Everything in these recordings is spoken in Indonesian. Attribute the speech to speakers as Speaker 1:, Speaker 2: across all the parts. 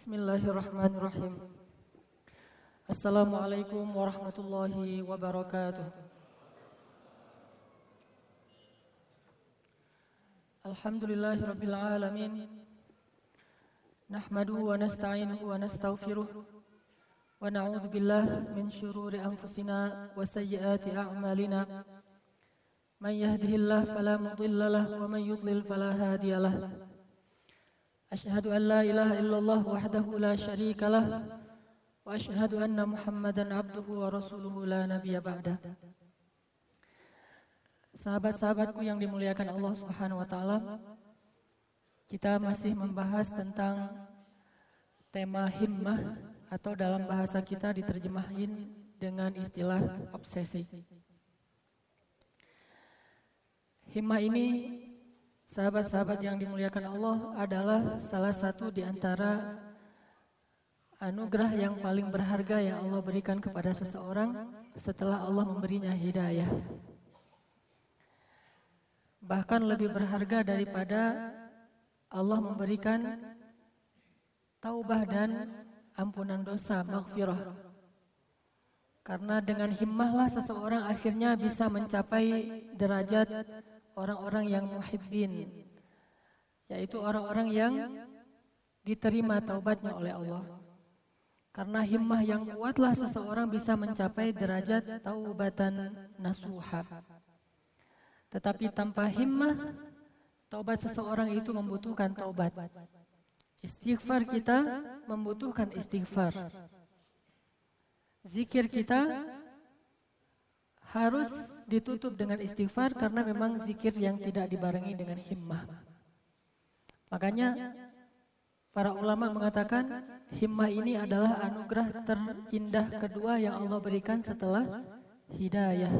Speaker 1: Bismillahirrahmanirrahim. Assalamualaikum warahmatullahi wabarakatuh. Alhamdulillahi rabbil alamin. Nahmaduhu wa nasta'inuhu wa nastaghfiruh. Wa na'udzu billahi min shururi anfusina wa sayyiati a'malina. Man yahdihillahu fala mudilla lahu wa man yudlil fala hadiya lahu. أشهد أن لا إله إلا الله وحده لا شريك له وأشهد أن محمدا عبده ورسوله لا نبي بعده Sahabat-sahabatku yang dimuliakan Allah Subhanahu wa taala, kita masih membahas tentang tema himmah atau dalam bahasa kita diterjemahin dengan istilah obsesi. Himmah ini Sahabat-sahabat yang dimuliakan Allah adalah salah satu di antara anugerah yang paling berharga yang Allah berikan kepada seseorang setelah Allah memberinya hidayah. Bahkan lebih berharga daripada Allah memberikan taubah dan ampunan dosa, maghfirah. Karena dengan himmahlah seseorang akhirnya bisa mencapai derajat orang-orang yang muhibbin yaitu orang-orang yang diterima taubatnya oleh Allah. Karena himmah yang kuatlah seseorang bisa mencapai derajat taubatan nasuha. Tetapi tanpa himmah, taubat seseorang itu membutuhkan taubat. Istighfar kita membutuhkan istighfar. Zikir kita harus ditutup dengan istighfar karena memang zikir yang tidak dibarengi dengan himmah. Makanya para ulama mengatakan himmah ini adalah anugerah terindah kedua yang Allah berikan setelah hidayah.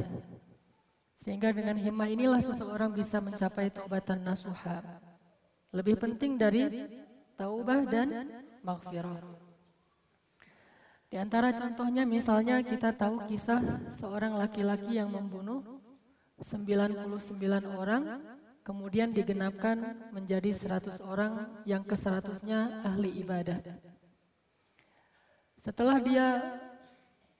Speaker 1: Sehingga dengan himmah inilah seseorang bisa mencapai taubatan nasuha. Lebih penting dari taubah dan maghfirah. Di antara contohnya misalnya kita tahu kisah seorang laki-laki yang membunuh 99 orang kemudian digenapkan menjadi 100 orang yang ke 100-nya ahli ibadah. Setelah dia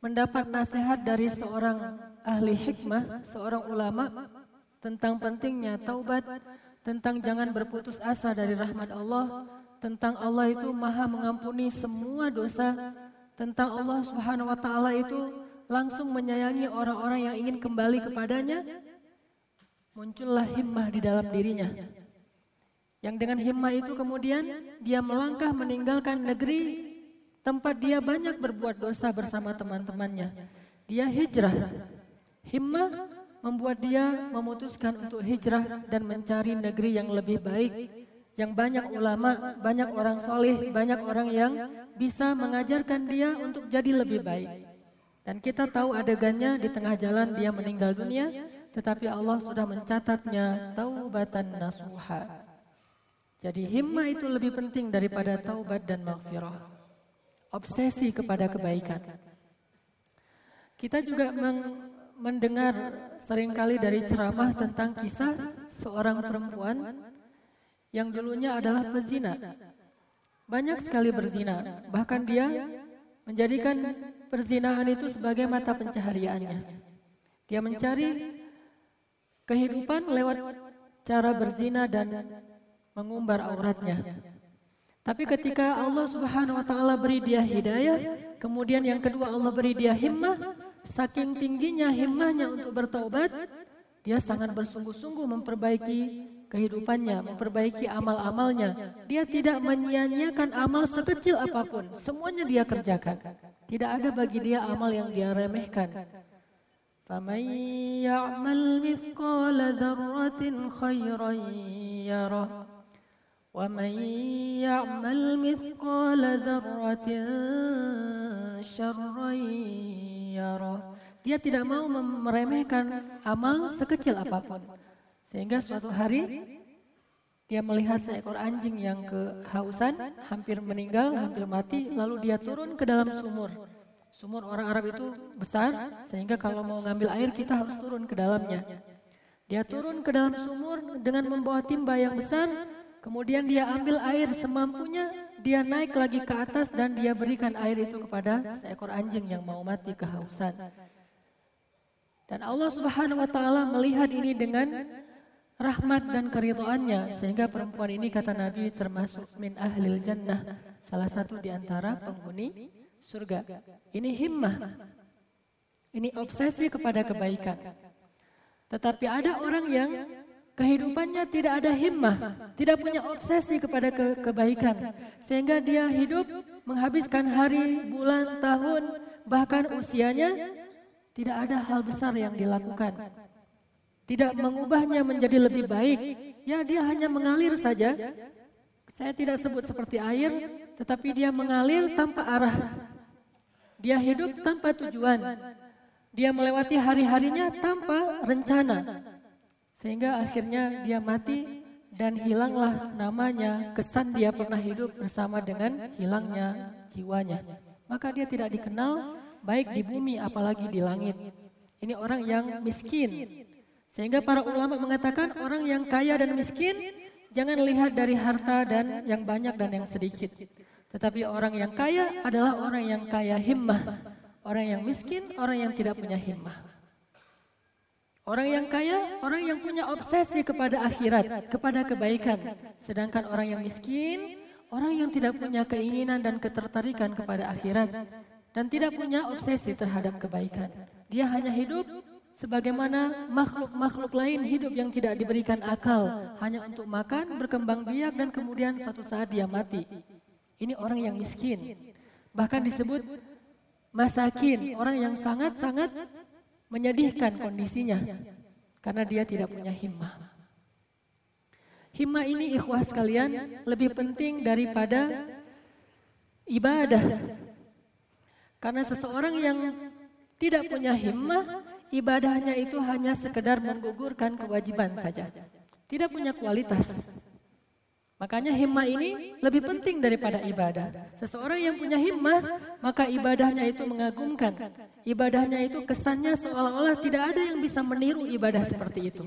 Speaker 1: mendapat nasihat dari seorang ahli hikmah, seorang ulama tentang pentingnya taubat, tentang jangan berputus asa dari rahmat Allah, tentang Allah itu maha mengampuni semua dosa tentang Allah Subhanahu wa taala itu langsung menyayangi orang-orang yang ingin kembali kepadanya, muncullah himmah di dalam dirinya. Yang dengan himmah itu kemudian dia melangkah meninggalkan negeri tempat dia banyak berbuat dosa bersama teman-temannya. Dia hijrah. Himmah membuat dia memutuskan untuk hijrah dan mencari negeri yang lebih baik yang banyak ulama, banyak orang soleh, banyak orang yang bisa mengajarkan dia untuk jadi lebih baik. Dan kita tahu adegannya di tengah jalan dia meninggal dunia, tetapi Allah sudah mencatatnya taubatan nasuha. Jadi himmah itu lebih penting daripada taubat dan maghfirah. Obsesi kepada kebaikan. Kita juga mendengar sering kali dari ceramah tentang kisah seorang perempuan yang dulunya adalah pezina. Banyak sekali berzina, bahkan dia menjadikan perzinahan itu sebagai mata pencahariannya. Dia mencari kehidupan lewat cara berzina dan mengumbar auratnya. Tapi ketika Allah Subhanahu wa taala beri dia hidayah, kemudian yang kedua Allah beri dia himmah, saking tingginya himmahnya untuk bertaubat, dia sangat bersungguh-sungguh memperbaiki kehidupannya, memperbaiki amal-amalnya. Dia tidak menyia-nyiakan amal sekecil apapun. Semuanya dia kerjakan. Tidak ada bagi dia amal yang dia remehkan. فَمَنْ يَعْمَلْ مِثْقَالَ ذَرَّةٍ خَيْرًا يَرَهُ وَمَنْ يَعْمَلْ مِثْقَالَ ذَرَّةٍ شَرًّا يَرَهُ Dia tidak mau meremehkan amal sekecil apapun. Sehingga suatu hari dia melihat seekor anjing yang kehausan, hampir meninggal, hampir mati, lalu dia turun ke dalam sumur. Sumur orang Arab itu besar, sehingga kalau mau ngambil air kita harus turun ke dalamnya. Dia turun ke dalam sumur dengan membawa timba yang besar, kemudian dia ambil air semampunya, dia naik lagi ke atas dan dia berikan air itu kepada seekor anjing yang mau mati kehausan. Dan Allah Subhanahu wa taala melihat ini dengan rahmat dan keridhaannya sehingga perempuan ini kata Nabi termasuk min ahlil jannah, salah satu di antara penghuni surga. Ini himmah. Ini obsesi kepada kebaikan. Tetapi ada orang yang kehidupannya tidak ada himmah, tidak punya obsesi kepada ke kebaikan. Sehingga dia hidup menghabiskan hari, bulan, tahun, bahkan usianya tidak ada hal besar yang dilakukan. Tidak mengubahnya menjadi lebih baik. Ya dia hanya mengalir saja. Saya tidak sebut seperti air, tetapi dia mengalir tanpa arah. Dia hidup tanpa tujuan. Dia melewati hari-harinya tanpa rencana. Sehingga akhirnya dia mati dan hilanglah namanya, kesan dia pernah hidup bersama dengan hilangnya jiwanya. Maka dia tidak dikenal baik di bumi apalagi di langit. Ini orang yang miskin. Sehingga para ulama mengatakan orang yang kaya dan miskin jangan lihat dari harta dan yang banyak dan yang sedikit. Tetapi orang yang kaya adalah orang yang kaya himmah. Orang yang miskin, orang yang tidak punya himmah. Orang yang kaya, orang yang punya obsesi kepada akhirat, kepada kebaikan. Sedangkan orang yang miskin, orang yang tidak punya keinginan dan ketertarikan kepada akhirat. Dan tidak punya obsesi terhadap kebaikan. Dia hanya hidup sebagaimana makhluk-makhluk lain hidup yang tidak diberikan akal. Hanya untuk makan, berkembang biak, dan kemudian suatu saat dia mati. Ini orang yang miskin. Bahkan disebut masakin, orang yang sangat-sangat menyedihkan kondisinya karena dia tidak punya himmah. Himmah ini ikhwah sekalian lebih penting daripada ibadah. Karena seseorang yang tidak punya himmah, ibadahnya itu hanya sekedar menggugurkan kewajiban saja. Tidak punya kualitas. Makanya himmah ini lebih penting daripada ibadah. Seseorang yang punya himmah, maka ibadahnya itu mengagumkan. Ibadahnya itu kesannya seolah-olah tidak ada yang bisa meniru ibadah seperti itu.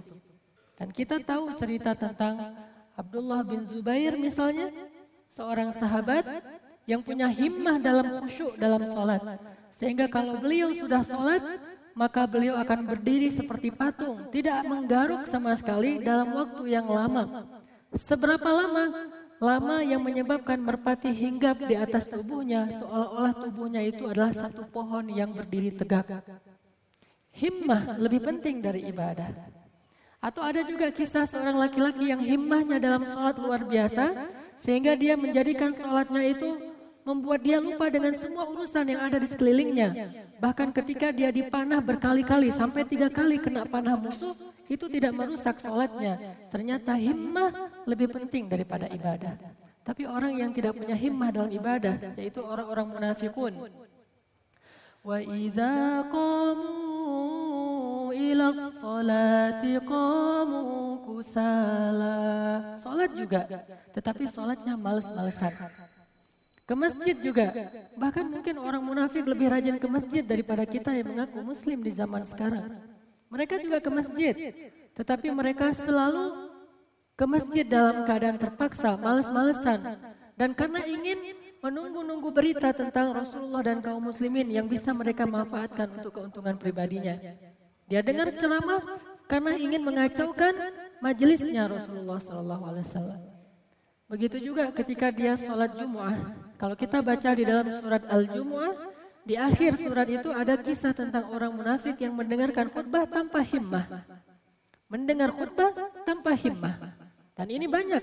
Speaker 1: Dan kita tahu cerita tentang Abdullah bin Zubair misalnya, seorang sahabat yang punya himmah dalam khusyuk dalam sholat. Sehingga kalau beliau sudah sholat, maka beliau akan berdiri seperti patung, tidak menggaruk sama sekali dalam waktu yang lama. Seberapa lama? Lama yang menyebabkan merpati hinggap di atas tubuhnya seolah-olah tubuhnya itu adalah satu pohon yang berdiri tegak. Himmah lebih penting dari ibadah. Atau ada juga kisah seorang laki-laki yang himmahnya dalam sholat luar biasa sehingga dia menjadikan sholatnya itu membuat dia lupa dengan semua urusan yang ada di sekelilingnya. Bahkan ketika dia dipanah berkali-kali sampai tiga kali kena panah musuh, itu tidak merusak sholatnya. Ternyata himmah lebih penting daripada ibadah. Tapi orang yang tidak punya himmah dalam ibadah, yaitu orang-orang munafikun. Wa idza qamu ila sholati qamu kusala. Salat juga, tetapi salatnya males-malesan. Ke masjid juga. Bahkan mungkin orang munafik lebih rajin ke masjid daripada kita yang mengaku muslim di zaman sekarang. Mereka juga ke masjid, tetapi mereka selalu ke masjid dalam keadaan terpaksa, males-malesan. Dan karena ingin menunggu-nunggu berita tentang Rasulullah dan kaum muslimin yang bisa mereka manfaatkan untuk keuntungan pribadinya. Dia dengar ceramah karena ingin mengacaukan majelisnya Rasulullah SAW. Begitu juga ketika dia sholat Jum'ah. Kalau kita baca di dalam surat Al-Jum'ah, di akhir surat itu ada kisah tentang orang munafik yang mendengarkan khutbah tanpa himmah. Mendengar khutbah tanpa himmah. Dan ini banyak.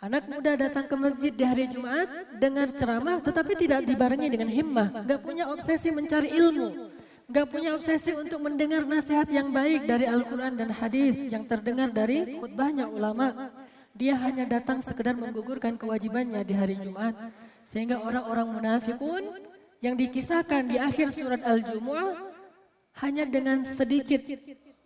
Speaker 1: Anak muda datang ke masjid di hari Jumat, dengar ceramah tetapi tidak dibarengi dengan himmah. Gak punya obsesi mencari ilmu. Gak punya obsesi untuk mendengar nasihat yang baik dari Al-Quran dan hadis yang terdengar dari khutbahnya ulama. Dia hanya datang sekedar menggugurkan kewajibannya di hari Jumat. Sehingga orang-orang munafikun yang dikisahkan di akhir surat Al-Jumu'ah hanya dengan sedikit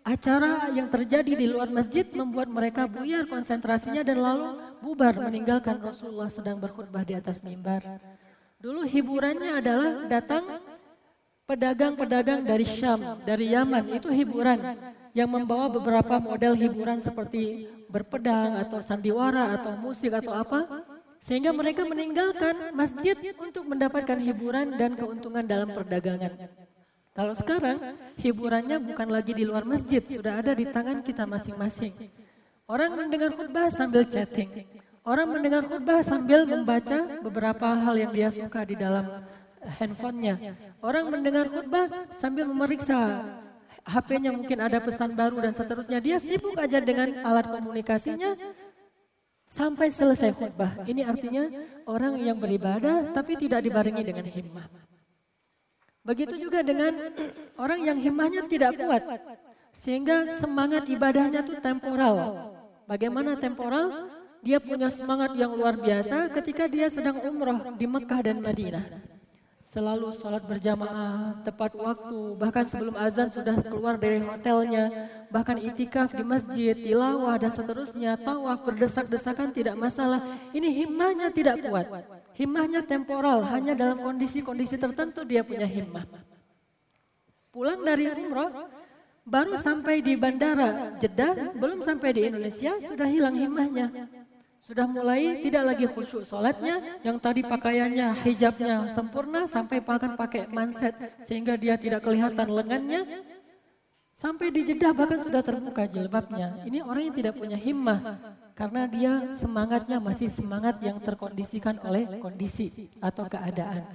Speaker 1: acara yang terjadi di luar masjid membuat mereka buyar konsentrasinya dan lalu bubar meninggalkan Rasulullah sedang berkhutbah di atas mimbar. Dulu hiburannya adalah datang pedagang-pedagang dari Syam, dari Yaman, itu hiburan. yang membawa beberapa model hiburan seperti berpedang atau sandiwara atau musik atau apa sehingga mereka meninggalkan masjid untuk mendapatkan hiburan dan keuntungan dalam perdagangan. Kalau sekarang hiburannya bukan lagi di luar masjid, sudah ada di tangan kita masing-masing. Orang mendengar khutbah sambil chatting. Orang mendengar khutbah sambil membaca beberapa hal yang dia suka di dalam handphonenya. Orang mendengar khutbah sambil memeriksa HP-nya mungkin ada pesan baru dan seterusnya. Dia sibuk aja dengan alat komunikasinya sampai selesai khutbah. Ini artinya orang yang beribadah tapi tidak dibarengi dengan himmah. Begitu juga dengan orang yang himmahnya tidak kuat sehingga semangat ibadahnya itu temporal. Bagaimana temporal? Dia punya semangat yang luar biasa ketika dia sedang umroh di Mekah dan Madinah selalu sholat berjamaah tepat waktu bahkan sebelum azan sudah keluar dari hotelnya bahkan itikaf di masjid tilawah dan seterusnya tawaf berdesak-desakan tidak masalah. Ini himmahnya tidak kuat. Himmahnya temporal hanya dalam kondisi-kondisi tertentu dia punya himmah. Pulang dari umroh baru sampai di bandara Jeddah belum sampai di Indonesia sudah hilang himmahnya sudah mulai tidak lagi khusyuk sholatnya, yang tadi pakaiannya, hijabnya sempurna, sampai bahkan pakai manset, sehingga dia tidak kelihatan lengannya. Sampai di Jeddah bahkan sudah terbuka jilbabnya. Ini orang yang tidak punya himmah, karena dia semangatnya masih semangat yang terkondisikan oleh kondisi atau keadaan.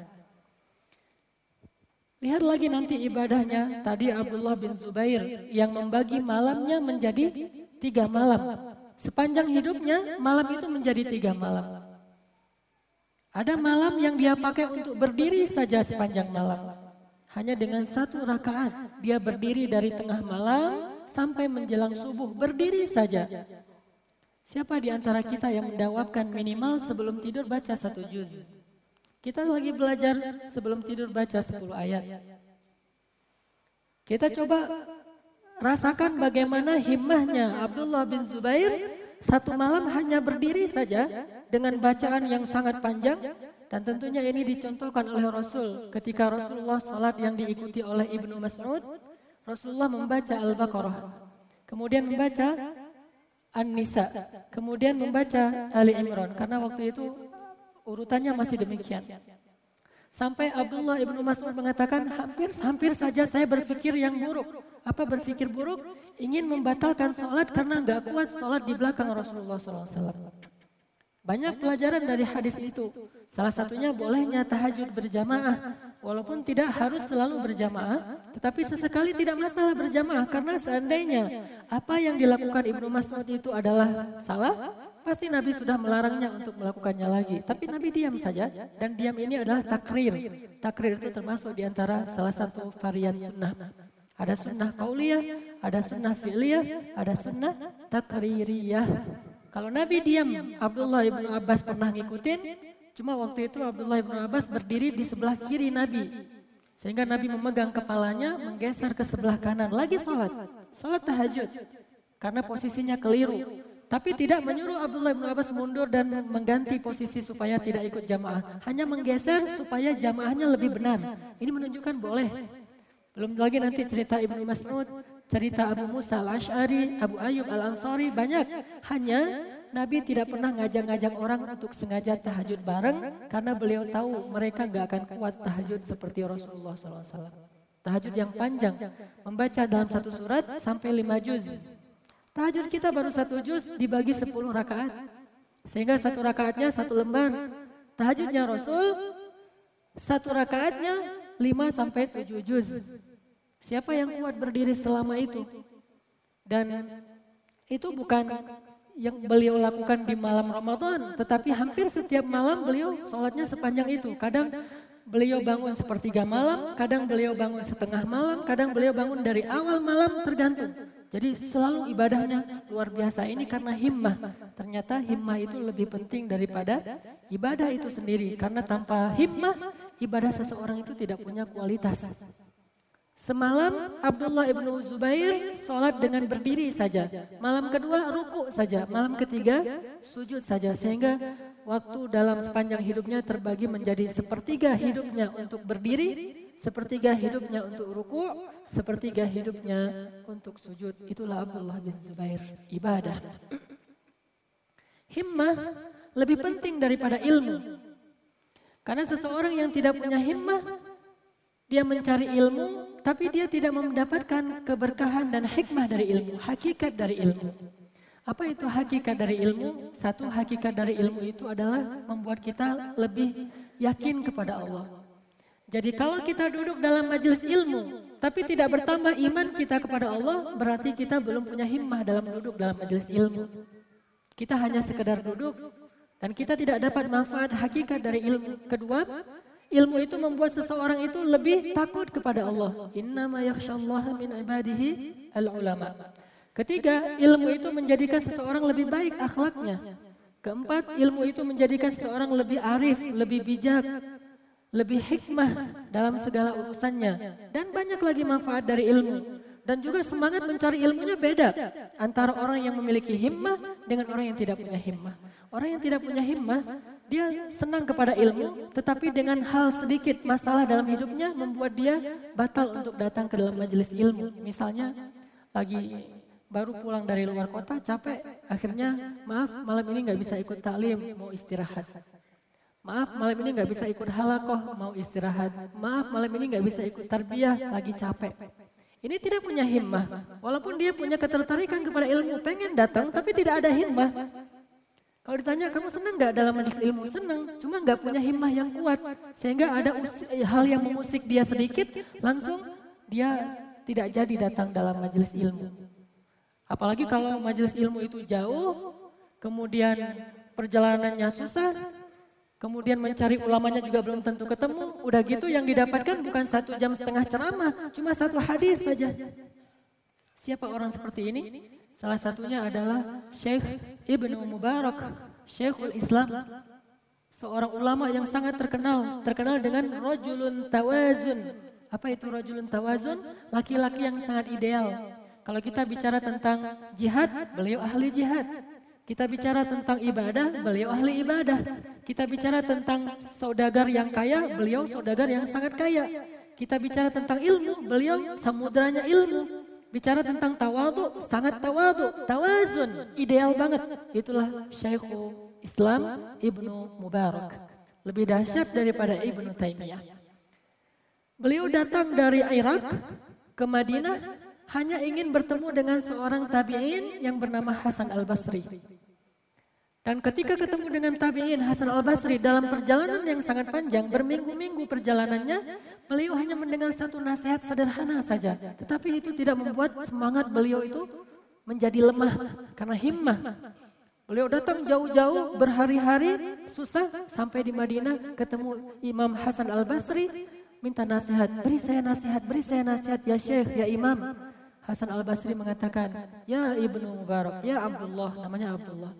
Speaker 1: Lihat lagi nanti ibadahnya, tadi Abdullah bin Zubair yang membagi malamnya menjadi tiga malam. Sepanjang hidupnya malam itu menjadi tiga malam. Ada malam yang dia pakai untuk berdiri saja sepanjang malam. Hanya dengan satu rakaat dia berdiri dari tengah malam sampai menjelang subuh berdiri saja. Siapa di antara kita yang mendawabkan minimal sebelum tidur baca satu juz? Kita lagi belajar sebelum tidur baca sepuluh ayat. Kita coba Rasakan bagaimana himmahnya Abdullah bin Zubair satu malam hanya berdiri saja dengan bacaan yang sangat panjang dan tentunya ini dicontohkan oleh Rasul. Ketika Rasulullah salat yang diikuti oleh Ibnu Mas'ud Rasulullah membaca Al-Baqarah kemudian membaca An-Nisa kemudian membaca Ali Imran. Karena waktu itu urutannya masih demikian Sampai Abdullah ibnu Mas'ud mengatakan hampir hampir saja saya berpikir yang buruk. Apa berpikir buruk? Ingin membatalkan sholat karena nggak kuat sholat di belakang Rasulullah SAW. Banyak pelajaran dari hadis itu. Salah satunya bolehnya tahajud berjamaah. Walaupun tidak harus selalu berjamaah. Tetapi sesekali tidak masalah berjamaah. Karena seandainya apa yang dilakukan Ibnu Mas'ud itu adalah salah. Pasti Nabi sudah melarangnya untuk melakukannya lagi. Tapi Nabi diam saja dan diam ini adalah takrir. Takrir itu termasuk di antara salah satu varian sunnah. Ada sunnah kauliyah, ada sunnah fi'liyah, ada sunnah takririyah. Kalau Nabi diam, Abdullah ibn Abbas pernah ngikutin, cuma waktu itu Abdullah ibn Abbas berdiri di sebelah kiri Nabi. Sehingga Nabi memegang kepalanya, menggeser ke sebelah kanan, lagi sholat. Sholat tahajud. Karena posisinya keliru. Tapi tidak menyuruh Abdullah bin Abbas mundur dan mengganti posisi supaya tidak ikut jamaah. Hanya menggeser supaya jamaahnya lebih benar. Ini menunjukkan boleh. Belum lagi nanti cerita Ibnu Mas'ud, cerita Abu Musa al-Ash'ari, Abu Ayyub al-Ansari, banyak. Hanya Nabi tidak pernah ngajak-ngajak orang untuk sengaja tahajud bareng karena beliau tahu mereka gak akan kuat tahajud seperti Rasulullah SAW. Tahajud yang panjang, membaca dalam satu surat sampai lima juz. Tahajud kita baru satu juz dibagi sepuluh rakaat. Sehingga satu rakaatnya satu lembar. Tahajudnya Rasul, satu rakaatnya lima sampai tujuh juz. Siapa yang kuat berdiri selama itu? Dan itu bukan yang beliau lakukan di malam Ramadan, tetapi hampir setiap malam beliau sholatnya sepanjang itu. Kadang beliau bangun sepertiga malam, kadang beliau bangun setengah malam, kadang beliau bangun dari awal malam tergantung. Jadi selalu ibadahnya luar biasa. Ini karena himmah. Ternyata himmah itu lebih penting daripada ibadah itu sendiri. Karena tanpa himmah, ibadah seseorang itu tidak punya kualitas. Semalam Abdullah ibnu Zubair sholat dengan berdiri saja. Malam kedua ruku saja. Malam ketiga sujud saja. Sehingga waktu dalam sepanjang hidupnya terbagi menjadi sepertiga hidupnya untuk berdiri, sepertiga hidupnya untuk ruku, sepertiga hidupnya untuk sujud. Itulah Abdullah bin Zubair, ibadah. Himmah lebih penting daripada ilmu. Karena seseorang yang tidak punya himmah, dia mencari ilmu, tapi dia tidak mendapatkan keberkahan dan hikmah dari ilmu, hakikat dari ilmu. Apa itu hakikat dari ilmu? Satu hakikat dari ilmu itu adalah membuat kita lebih yakin kepada Allah. Jadi kalau kita duduk dalam majelis ilmu, tapi tidak bertambah iman kita kepada Allah, berarti kita belum punya himmah dalam duduk dalam majelis ilmu. Kita hanya sekedar duduk dan kita tidak dapat manfaat hakikat dari ilmu. Kedua, ilmu itu membuat seseorang itu lebih takut kepada Allah. Innama yakhshallaha min ibadihi al-ulama. Ketiga, ilmu itu menjadikan seseorang lebih baik akhlaknya. Keempat, ilmu itu menjadikan seseorang lebih arif, lebih bijak, lebih hikmah dalam segala urusannya dan banyak lagi manfaat dari ilmu dan juga semangat mencari ilmunya beda antara orang yang memiliki himmah dengan orang yang tidak punya himmah. Orang yang tidak punya himmah, dia senang kepada ilmu, tetapi dengan hal sedikit masalah dalam hidupnya membuat dia batal untuk datang ke dalam majelis ilmu. Misalnya lagi baru pulang dari luar kota capek, akhirnya maaf malam ini nggak bisa ikut taklim, mau istirahat. Maaf malam ini nggak bisa ikut halakoh, mau istirahat. Maaf malam ini nggak bisa ikut tarbiyah, lagi capek. Ini tidak punya himmah. Walaupun dia punya ketertarikan kepada ilmu, pengen datang tapi tidak ada himmah. Kalau ditanya kamu senang nggak dalam majelis ilmu? Senang, cuma nggak punya himmah yang kuat. Sehingga ada hal yang mengusik dia sedikit, langsung dia tidak jadi datang dalam majelis ilmu. Apalagi kalau majelis ilmu itu jauh, kemudian perjalanannya susah, Kemudian mencari ulamanya juga belum tentu ketemu. Udah gitu yang didapatkan bukan satu jam setengah ceramah, cuma satu hadis saja. Siapa orang seperti ini? Salah satunya adalah Syekh Ibnu Mubarak, Syekhul Islam. Seorang ulama yang sangat terkenal, terkenal dengan rojulun tawazun. Apa itu rojulun tawazun? Laki-laki yang sangat ideal. Kalau kita bicara tentang jihad, beliau ahli jihad. Kita bicara tentang ibadah, beliau ahli ibadah. Kita bicara tentang saudagar yang kaya, beliau saudagar yang sangat kaya. Kita bicara tentang ilmu, beliau samudranya ilmu. Bicara tentang tawadu, sangat tawadu, tawazun, ideal banget. Itulah Syekhul Islam Ibnu Mubarak. Lebih dahsyat daripada Ibnu Taimiyah. Beliau datang dari Irak ke Madinah hanya ingin bertemu dengan seorang tabi'in yang bernama Hasan al-Basri. Dan ketika ketemu dengan tabi'in Hasan al-Basri dalam perjalanan yang sangat panjang, berminggu-minggu perjalanannya, beliau hanya mendengar satu nasihat sederhana saja. Tetapi itu tidak membuat semangat beliau itu menjadi lemah karena himmah. Beliau datang jauh-jauh berhari-hari susah sampai di Madinah ketemu Imam Hasan al-Basri minta nasihat, beri saya nasihat, beri saya nasihat ya Syekh, ya Imam. Hasan al-Basri mengatakan, Ya Ibnu Mubarak, Ya Abdullah, namanya Abdullah.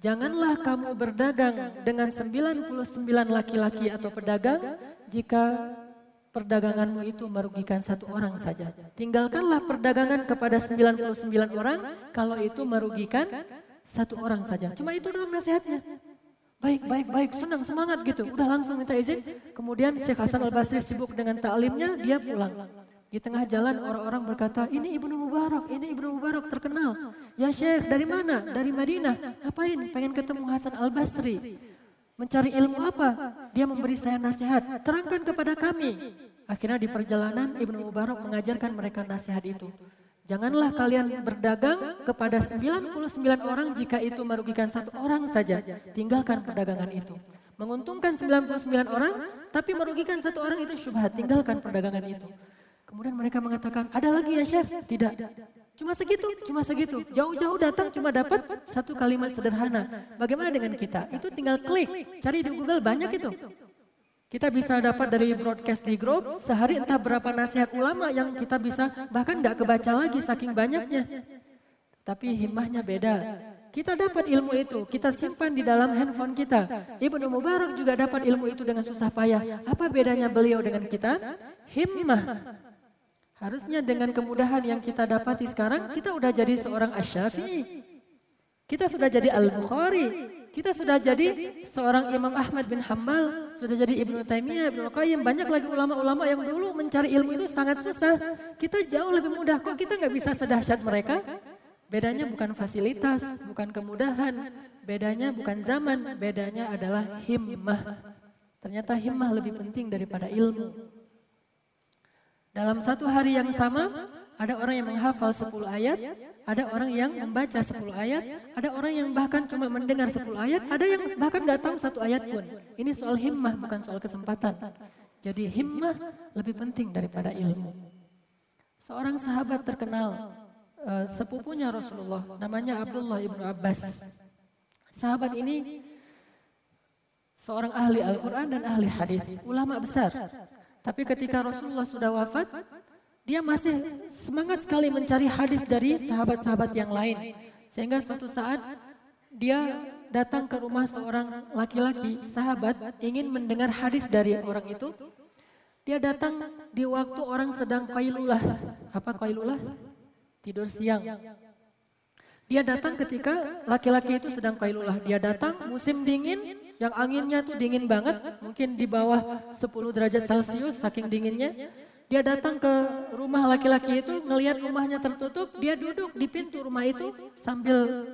Speaker 1: Janganlah kamu berdagang dengan 99 laki-laki atau pedagang jika perdaganganmu itu merugikan satu orang saja. Tinggalkanlah perdagangan kepada 99 orang kalau itu merugikan satu orang saja. Cuma itu doang nasihatnya. Baik, baik, baik, senang, semangat gitu. Udah langsung minta izin. Kemudian Syekh Hasan Al-Basri sibuk dengan ta'limnya, dia pulang. Di tengah jalan orang-orang berkata, ini Ibnu Mubarak, ini Ibnu Mubarak terkenal. Ya Syekh, dari mana? Dari Madinah. Ngapain? Pengen ketemu Hasan Al-Basri. Mencari ilmu apa? Dia memberi saya nasihat. Terangkan kepada kami. Akhirnya di perjalanan Ibnu Mubarak mengajarkan mereka nasihat itu. Janganlah kalian berdagang kepada 99 orang jika itu merugikan satu orang saja. Tinggalkan perdagangan itu. Menguntungkan 99 orang, tapi merugikan satu orang itu syubhat. Tinggalkan perdagangan itu. Kemudian mereka mengatakan, ada lagi ya chef? Tidak. Cuma segitu, cuma segitu. Jauh-jauh datang cuma dapat satu kalimat sederhana. Bagaimana dengan kita? Itu tinggal klik, cari di Google banyak itu. Kita bisa dapat dari broadcast di grup, sehari entah berapa nasihat ulama yang kita bisa, bahkan nggak kebaca lagi saking banyaknya. Tapi himmahnya beda. Kita dapat ilmu itu, kita simpan di dalam handphone kita. Ibnu Mubarak juga dapat ilmu itu dengan susah payah. Apa bedanya beliau dengan kita? Himmah. Harusnya dengan kemudahan yang kita dapati sekarang, kita udah jadi seorang asyafi'i. Kita sudah jadi Al-Bukhari, kita sudah jadi seorang Imam Ahmad bin Hambal, sudah jadi Ibnu Taimiyah, Ibnu Qayyim, banyak lagi ulama-ulama yang dulu mencari ilmu itu sangat susah. Kita jauh lebih mudah. Kok kita nggak bisa sedahsyat mereka? Bedanya bukan fasilitas, bukan kemudahan, bedanya bukan zaman, bedanya adalah himmah. Ternyata himmah lebih penting daripada ilmu. Dalam satu hari yang sama, ada orang yang menghafal 10 ayat, ada orang yang membaca 10 ayat, ada orang yang bahkan cuma mendengar 10 ayat, ada yang bahkan nggak tahu satu ayat pun. Ini soal himmah bukan soal kesempatan. Jadi himmah lebih penting daripada ilmu. Seorang sahabat terkenal uh, sepupunya Rasulullah, namanya Abdullah ibnu Abbas. Sahabat ini seorang ahli Al-Quran dan ahli hadis, ulama besar. Tapi ketika Rasulullah sudah wafat, dia masih semangat sekali mencari hadis dari sahabat-sahabat yang lain. Sehingga suatu saat dia datang ke rumah seorang laki-laki, sahabat, ingin mendengar hadis dari orang itu. Dia datang di waktu orang sedang qailulah. Apa qailulah? Tidur siang. Dia datang ketika laki-laki itu sedang qailulah. Dia datang musim dingin, yang anginnya tuh dingin banget, mungkin di bawah 10 derajat Celcius saking dinginnya. Dia datang ke rumah laki-laki itu, ngelihat rumahnya tertutup, dia duduk di pintu rumah itu sambil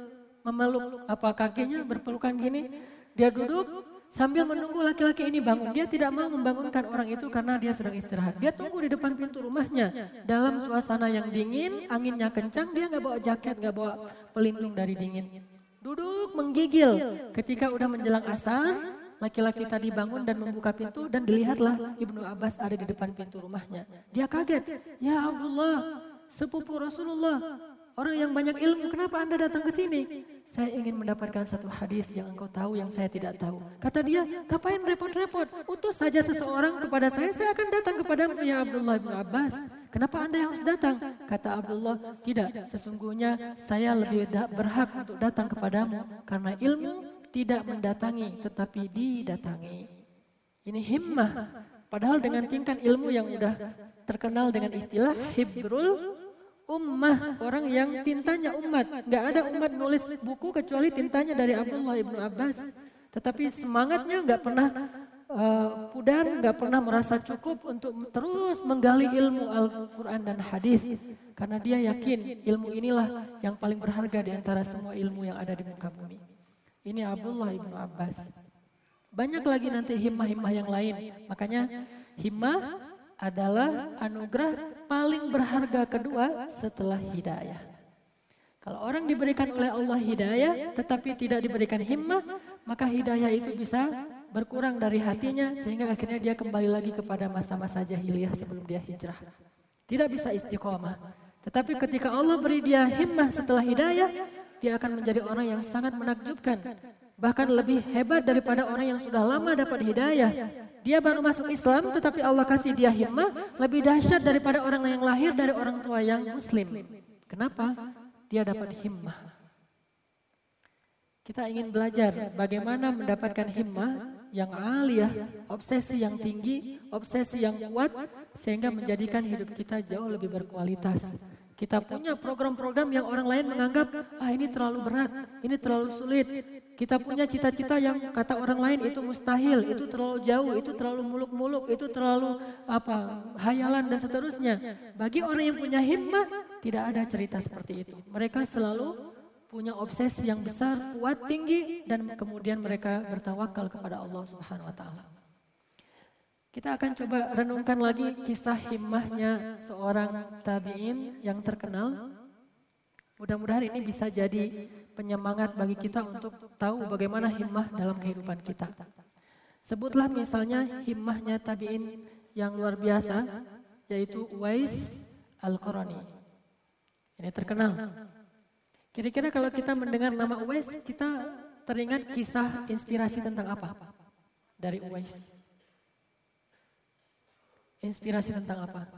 Speaker 1: memeluk apa kakinya berpelukan gini. Dia duduk sambil menunggu laki-laki ini bangun. Dia tidak mau membangunkan orang itu karena dia sedang istirahat. Dia tunggu di depan pintu rumahnya dalam suasana yang dingin, anginnya kencang, dia nggak bawa jaket, nggak bawa pelindung dari dingin. Duduk menggigil ketika udah menjelang asar, Laki-laki tadi bangun dan membuka pintu dan dilihatlah Ibnu Abbas ada di depan pintu rumahnya. Dia kaget. Ya Allah, sepupu Rasulullah. Orang yang banyak ilmu, kenapa Anda datang ke sini? Saya ingin mendapatkan satu hadis yang engkau tahu yang saya tidak tahu. Kata dia, ngapain repot-repot? Utus saja seseorang kepada saya, saya akan datang kepadamu ya Abdullah bin Abbas. Kenapa Anda harus datang? Kata Abdullah, tidak. Sesungguhnya saya lebih berhak untuk datang kepadamu karena ilmu tidak mendatangi tetapi didatangi. Ini himmah. Padahal dengan tingkat ilmu yang sudah terkenal dengan istilah hibrul ummah, orang yang tintanya umat. Nggak ada umat nulis buku kecuali tintanya dari Abdullah ibnu Abbas. Tetapi semangatnya nggak pernah uh, pudar, nggak pernah merasa cukup untuk terus menggali ilmu Al-Quran dan hadis. Karena dia yakin ilmu inilah yang paling berharga di antara semua ilmu yang ada di muka bumi. Ini Abdullah ibnu Abbas. Banyak lagi nanti himmah-himmah yang lain. Makanya himmah adalah anugerah paling berharga kedua setelah hidayah. Kalau orang diberikan oleh Allah hidayah tetapi tidak diberikan himmah, maka hidayah itu bisa berkurang dari hatinya sehingga akhirnya dia kembali lagi kepada masa-masa jahiliyah sebelum dia hijrah. Tidak bisa istiqomah. Tetapi ketika Allah beri dia himmah setelah hidayah, dia akan menjadi orang yang sangat menakjubkan. Bahkan lebih hebat daripada orang yang sudah lama dapat hidayah. Dia baru masuk Islam tetapi Allah kasih dia himmah lebih dahsyat daripada orang yang lahir dari orang tua yang muslim. Kenapa? Dia dapat himmah. Kita ingin belajar bagaimana mendapatkan himmah yang aliyah, obsesi yang tinggi, obsesi yang kuat sehingga menjadikan hidup kita jauh lebih berkualitas. Kita punya program-program yang orang lain menganggap, ah ini terlalu berat, ini terlalu sulit. Kita punya cita-cita yang kata orang lain itu mustahil, itu terlalu jauh, itu terlalu muluk-muluk, itu terlalu apa hayalan dan seterusnya. Bagi orang yang punya himmah, tidak ada cerita seperti itu. Mereka selalu punya obsesi yang besar, kuat, tinggi, dan kemudian mereka bertawakal kepada Allah Subhanahu Wa Taala. Kita akan coba renungkan lagi kisah himmahnya seorang tabi'in yang terkenal. Mudah-mudahan ini bisa jadi penyemangat bagi kita untuk tahu bagaimana himmah dalam kehidupan kita. Sebutlah misalnya himmahnya tabi'in yang luar biasa, yaitu Uwais Al-Qarani. Ini terkenal. Kira-kira kalau kita mendengar nama Uwais, kita teringat kisah inspirasi tentang apa? Dari Uwais. Inspirasi tentang apa?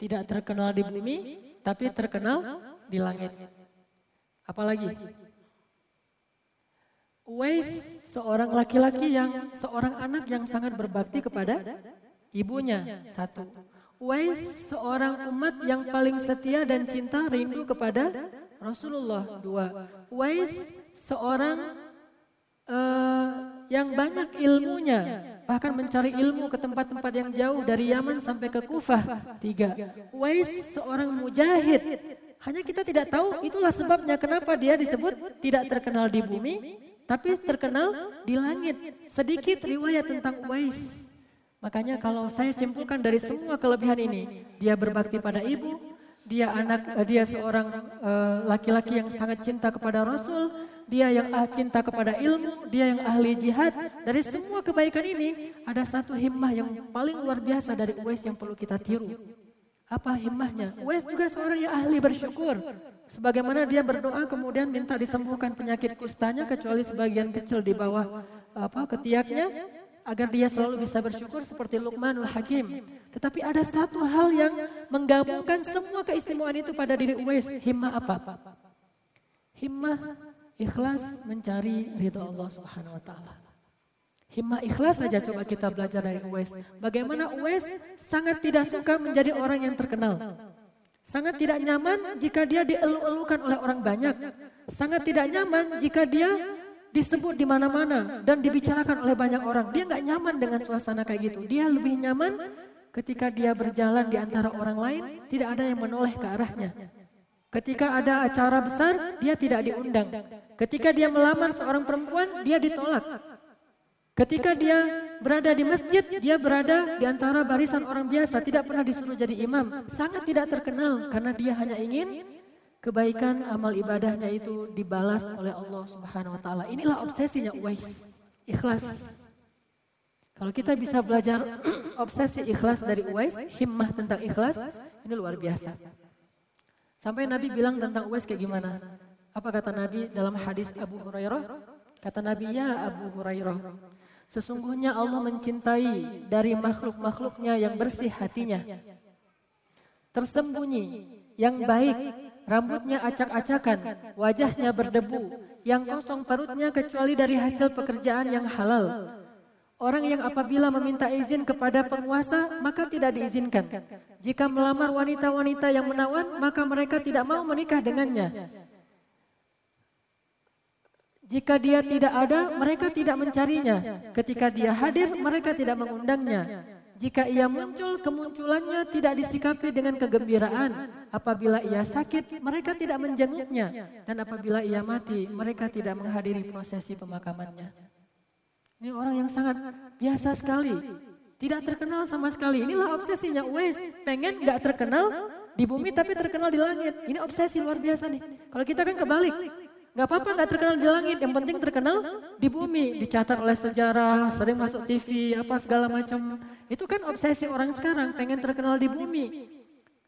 Speaker 1: Tidak terkenal di bumi, tapi terkenal di langit. Apalagi? Uwais seorang laki-laki yang seorang anak yang sangat berbakti kepada ibunya satu. Uwais seorang umat yang paling setia dan cinta rindu kepada Rasulullah. Dua. Uwais seorang uh, yang banyak ilmunya, bahkan mencari ilmu ke tempat-tempat yang jauh dari Yaman sampai ke Kufah. Tiga. Uwais seorang mujahid. Hanya kita tidak tahu itulah sebabnya kenapa dia disebut tidak terkenal di bumi, tapi terkenal di langit. Sedikit riwayat tentang Uwais. Makanya kalau saya simpulkan dari semua kelebihan ini, dia berbakti pada ibu, dia anak, eh, dia seorang eh, laki-laki uh, yang sangat cinta kepada Rasul, dia yang ah, cinta kepada ilmu, dia yang ahli jihad. Dari semua kebaikan ini, ada satu himmah yang paling luar biasa dari Uwais yang perlu kita tiru. Apa himmahnya? Uwais juga seorang yang ahli bersyukur. Sebagaimana dia berdoa kemudian minta disembuhkan penyakit kustanya kecuali sebagian kecil di bawah apa ketiaknya agar dia selalu bisa bersyukur seperti Luqmanul Hakim. Tetapi ada satu hal yang menggabungkan semua keistimewaan itu pada diri Uwais. Himmah apa? Himmah ikhlas mencari ridha Allah Subhanahu wa taala. Himmah ikhlas saja coba kita belajar dari Uwais. Bagaimana Uwais sangat tidak suka menjadi orang yang terkenal. Sangat tidak nyaman jika dia dielu-elukan oleh orang banyak. Sangat tidak nyaman jika dia disebut di mana-mana dan dibicarakan oleh banyak orang. Dia nggak nyaman dengan suasana kayak gitu. Dia lebih nyaman ketika dia berjalan di antara orang lain, tidak ada yang menoleh ke arahnya. Ketika ada acara besar, dia tidak diundang. Ketika dia melamar seorang perempuan, dia ditolak. Ketika dia berada di masjid, dia berada di antara barisan orang biasa, tidak pernah disuruh jadi imam. Sangat tidak terkenal karena dia hanya ingin kebaikan amal ibadahnya itu dibalas oleh Allah Subhanahu wa taala. Inilah obsesinya Uwais. Ikhlas. Kalau kita bisa belajar obsesi ikhlas dari Uwais, himmah tentang ikhlas, ini luar biasa. Sampai Nabi bilang tentang Uwais kayak gimana? Apa kata Nabi dalam hadis Abu Hurairah? Kata Nabi, ya Abu Hurairah, sesungguhnya Allah mencintai dari makhluk-makhluknya yang bersih hatinya. Tersembunyi, yang baik, rambutnya acak-acakan, wajahnya berdebu, yang kosong perutnya kecuali dari hasil pekerjaan yang halal. Orang yang apabila meminta izin kepada penguasa, maka tidak diizinkan. Jika melamar wanita-wanita yang menawan, maka mereka tidak mau menikah dengannya. Jika dia tidak ada, mereka tidak mencarinya. Ketika dia hadir, mereka tidak mengundangnya. Jika ia muncul, kemunculannya tidak disikapi dengan kegembiraan. Apabila ia sakit, mereka tidak menjenguknya. Dan apabila ia mati, mereka tidak menghadiri prosesi pemakamannya. Ini orang yang sangat biasa sekali. Tidak terkenal sama sekali. Inilah obsesinya Uwais. Pengen gak terkenal di bumi tapi terkenal di langit. Ini obsesi luar biasa nih. Kalau kita kan kebalik. Gak apa-apa gak terkenal di langit, yang penting terkenal di bumi. Dicatat oleh sejarah, sering masuk TV, apa segala macam. Itu kan obsesi orang sekarang, pengen terkenal di bumi.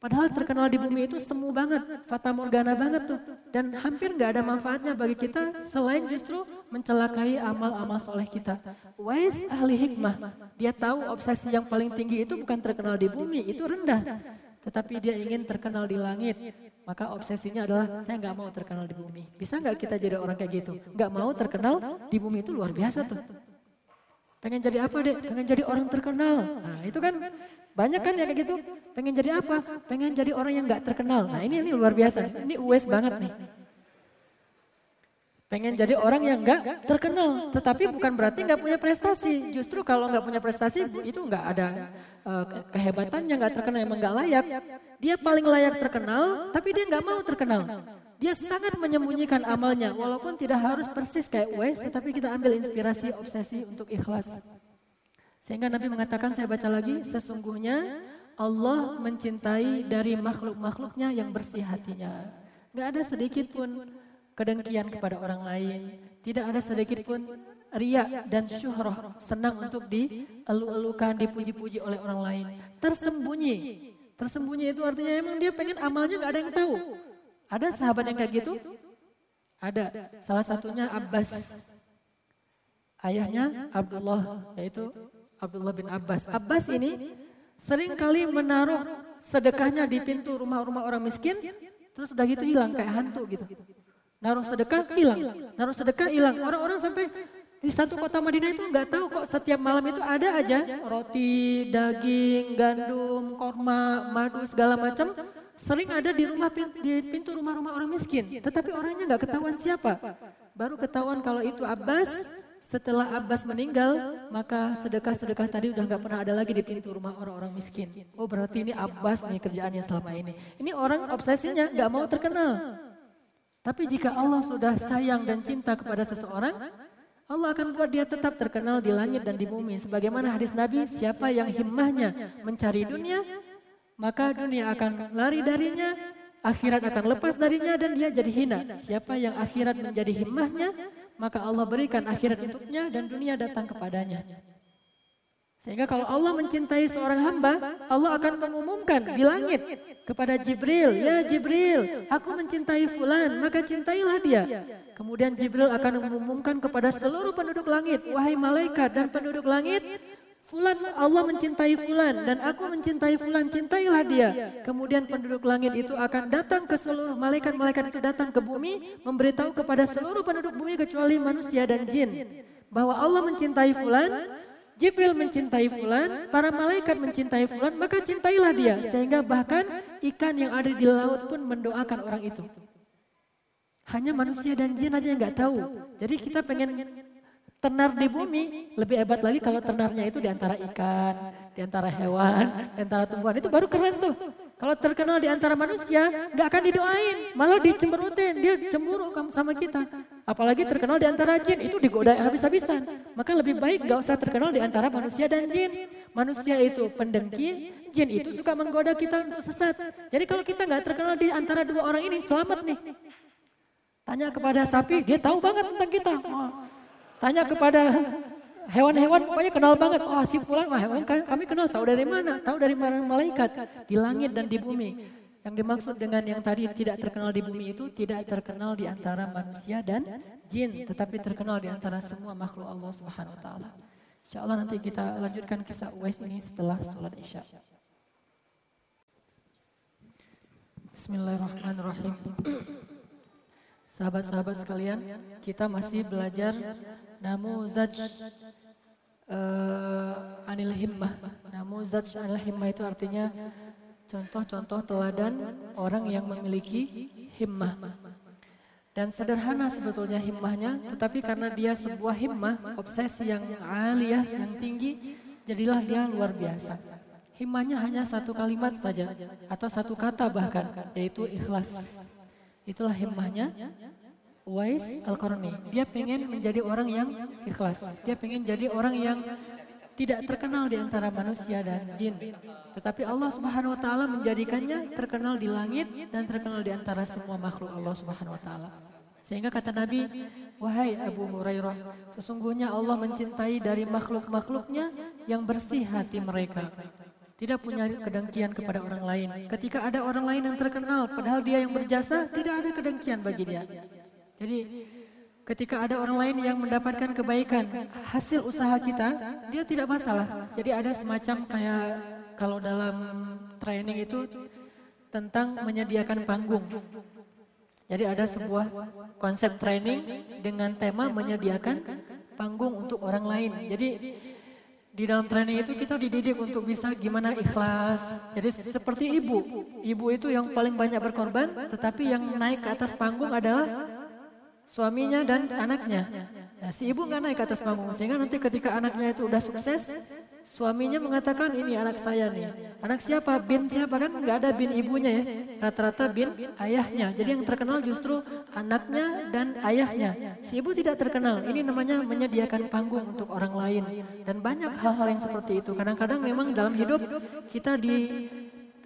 Speaker 1: Padahal terkenal di bumi itu semu banget, fata morgana banget tuh. Dan hampir gak ada manfaatnya bagi kita selain justru mencelakai amal-amal soleh kita. Wais ahli hikmah, dia tahu obsesi yang paling tinggi itu bukan terkenal di bumi, itu rendah. Tetapi dia ingin terkenal di langit. Maka obsesinya adalah saya nggak mau terkenal di bumi. Bisa nggak kita jadi orang kayak gitu? Nggak mau terkenal di bumi itu luar biasa tuh. Pengen jadi apa deh? Pengen jadi orang terkenal. Nah itu kan banyak kan yang kayak gitu. Pengen jadi apa? Pengen jadi orang yang nggak terkenal. Nah ini ini luar biasa. Ini US banget nih. Pengen jadi orang yang enggak terkenal, tetapi bukan berarti enggak punya prestasi. Justru kalau enggak punya prestasi itu enggak ada uh, kehebatannya, enggak terkenal, emang enggak layak. Dia paling layak terkenal, tapi dia enggak mau terkenal. Dia sangat menyembunyikan amalnya, walaupun tidak harus persis kayak Wes, tetapi kita ambil inspirasi, obsesi untuk ikhlas. Sehingga Nabi mengatakan, saya baca lagi, sesungguhnya Allah mencintai dari makhluk-makhluknya yang bersih hatinya. Enggak ada sedikit pun kedengkian kepada orang lain. Tidak ada sedikit pun ria dan syuhrah, senang untuk dielu-elukan, dipuji-puji oleh orang lain. Tersembunyi. Tersembunyi itu artinya emang dia pengen amalnya nggak ada yang tahu. Ada sahabat yang kayak gitu? Ada. Salah satunya Abbas. Ayahnya Abdullah, yaitu Abdullah bin Abbas. Abbas ini sering kali menaruh sedekahnya di pintu rumah-rumah orang miskin, terus udah gitu hilang kayak hantu gitu. Naruh sedekah hilang, naruh sedekah hilang. Orang-orang sampai Di satu kota Madinah itu nggak tahu kok setiap malam itu ada aja roti, daging, gandum, korma, madu segala macam sering ada di rumah di pintu rumah-rumah orang miskin. Tetapi orangnya nggak ketahuan siapa. Baru ketahuan kalau itu Abbas. Setelah Abbas meninggal, maka sedekah-sedekah tadi udah nggak pernah ada lagi di pintu rumah orang-orang miskin. Oh berarti ini Abbas nih kerjaannya selama ini. Ini orang obsesinya nggak mau terkenal. Tapi jika Allah sudah sayang dan cinta kepada seseorang, Allah akan buat dia tetap terkenal di langit dan di bumi. Sebagaimana hadis Nabi, siapa yang himmahnya mencari dunia, maka dunia akan lari darinya, akhirat akan lepas darinya dan dia jadi hina. Siapa yang akhirat menjadi himmahnya, maka Allah berikan akhirat untuknya dan dunia datang kepadanya. Sehingga kalau Allah mencintai seorang hamba, Allah akan mengumumkan di langit kepada Jibril, "Ya Jibril, aku mencintai fulan, maka cintailah dia." Kemudian Jibril akan mengumumkan kepada seluruh penduduk langit, "Wahai malaikat dan penduduk langit, Fulan Allah mencintai Fulan dan aku mencintai Fulan, cintailah dia. Kemudian penduduk langit itu akan datang ke seluruh malaikat-malaikat itu datang ke bumi, memberitahu kepada seluruh penduduk bumi kecuali manusia dan jin bahwa Allah mencintai Fulan, Jibril mencintai fulan, para malaikat mencintai fulan, maka cintailah dia. Sehingga bahkan ikan yang ada di laut pun mendoakan orang itu. Hanya manusia dan jin aja yang nggak tahu. Jadi kita pengen tenar di bumi, lebih hebat lagi kalau tenarnya itu di antara ikan, di antara hewan, di antara tumbuhan. Itu baru keren tuh. Kalau terkenal di antara manusia, nggak akan didoain, malah dicemberutin, dia cemburu sama kita. Apalagi terkenal di antara jin, itu digoda habis-habisan. Maka lebih baik nggak usah terkenal di antara manusia dan jin. Manusia itu pendengki, jin itu suka menggoda kita untuk sesat. Jadi kalau kita nggak terkenal di antara dua orang ini, selamat nih. Tanya kepada sapi, dia tahu banget tentang kita. Oh. Tanya kepada hewan-hewan pokoknya kenal banget. Oh si fulan wah hewan kami kenal tahu dari mana? Tahu dari mana malaikat di langit dan di bumi. Yang dimaksud dengan yang tadi tidak terkenal di bumi itu tidak terkenal di antara manusia dan jin, tetapi terkenal di antara semua makhluk Allah Subhanahu wa taala. Insyaallah nanti kita lanjutkan kisah Uwais ini setelah sholat Isya. Bismillahirrahmanirrahim. Sahabat-sahabat sekalian, kita masih belajar namuzaj uh, anil himmah. Namuzaj anil himmah itu artinya contoh-contoh teladan orang yang memiliki himmah. Dan sederhana sebetulnya himmahnya, tetapi karena dia sebuah himmah, obsesi yang aliyah, yang tinggi, jadilah dia luar biasa. Himmahnya hanya satu kalimat saja, atau satu kata bahkan, yaitu ikhlas. Itulah himmahnya, Uwais Al-Qarni. Dia pengen menjadi orang yang ikhlas. Dia pengen jadi orang yang tidak terkenal di antara manusia dan jin. Tetapi Allah Subhanahu wa taala menjadikannya terkenal di langit dan terkenal di antara semua makhluk Allah Subhanahu wa taala. Sehingga kata Nabi, "Wahai Abu Hurairah, sesungguhnya Allah mencintai dari makhluk-makhluknya yang bersih hati mereka." Tidak punya kedengkian kepada orang lain. Ketika ada orang lain yang terkenal, padahal dia yang berjasa, tidak ada kedengkian bagi dia. Jadi ketika ada orang lain yang mendapatkan kebaikan hasil usaha kita, dia tidak masalah. Jadi ada semacam kayak kalau dalam training itu tentang menyediakan panggung. Jadi ada sebuah konsep training dengan tema menyediakan panggung untuk orang lain. Jadi di dalam training itu kita dididik untuk bisa gimana ikhlas. Jadi seperti ibu. Ibu itu yang paling banyak berkorban, tetapi yang naik ke atas panggung adalah suaminya dan anaknya. Nah, si ibu nggak naik ke atas panggung sehingga nanti ketika anaknya itu udah sukses, suaminya mengatakan ini anak saya nih. Anak siapa? Bin siapa kan? Nggak ada bin ibunya ya. Rata-rata bin ayahnya. Jadi yang terkenal justru anaknya dan ayahnya. Si ibu tidak terkenal. Ini namanya menyediakan panggung untuk orang lain. Dan banyak hal-hal yang seperti itu. Kadang-kadang memang dalam hidup kita di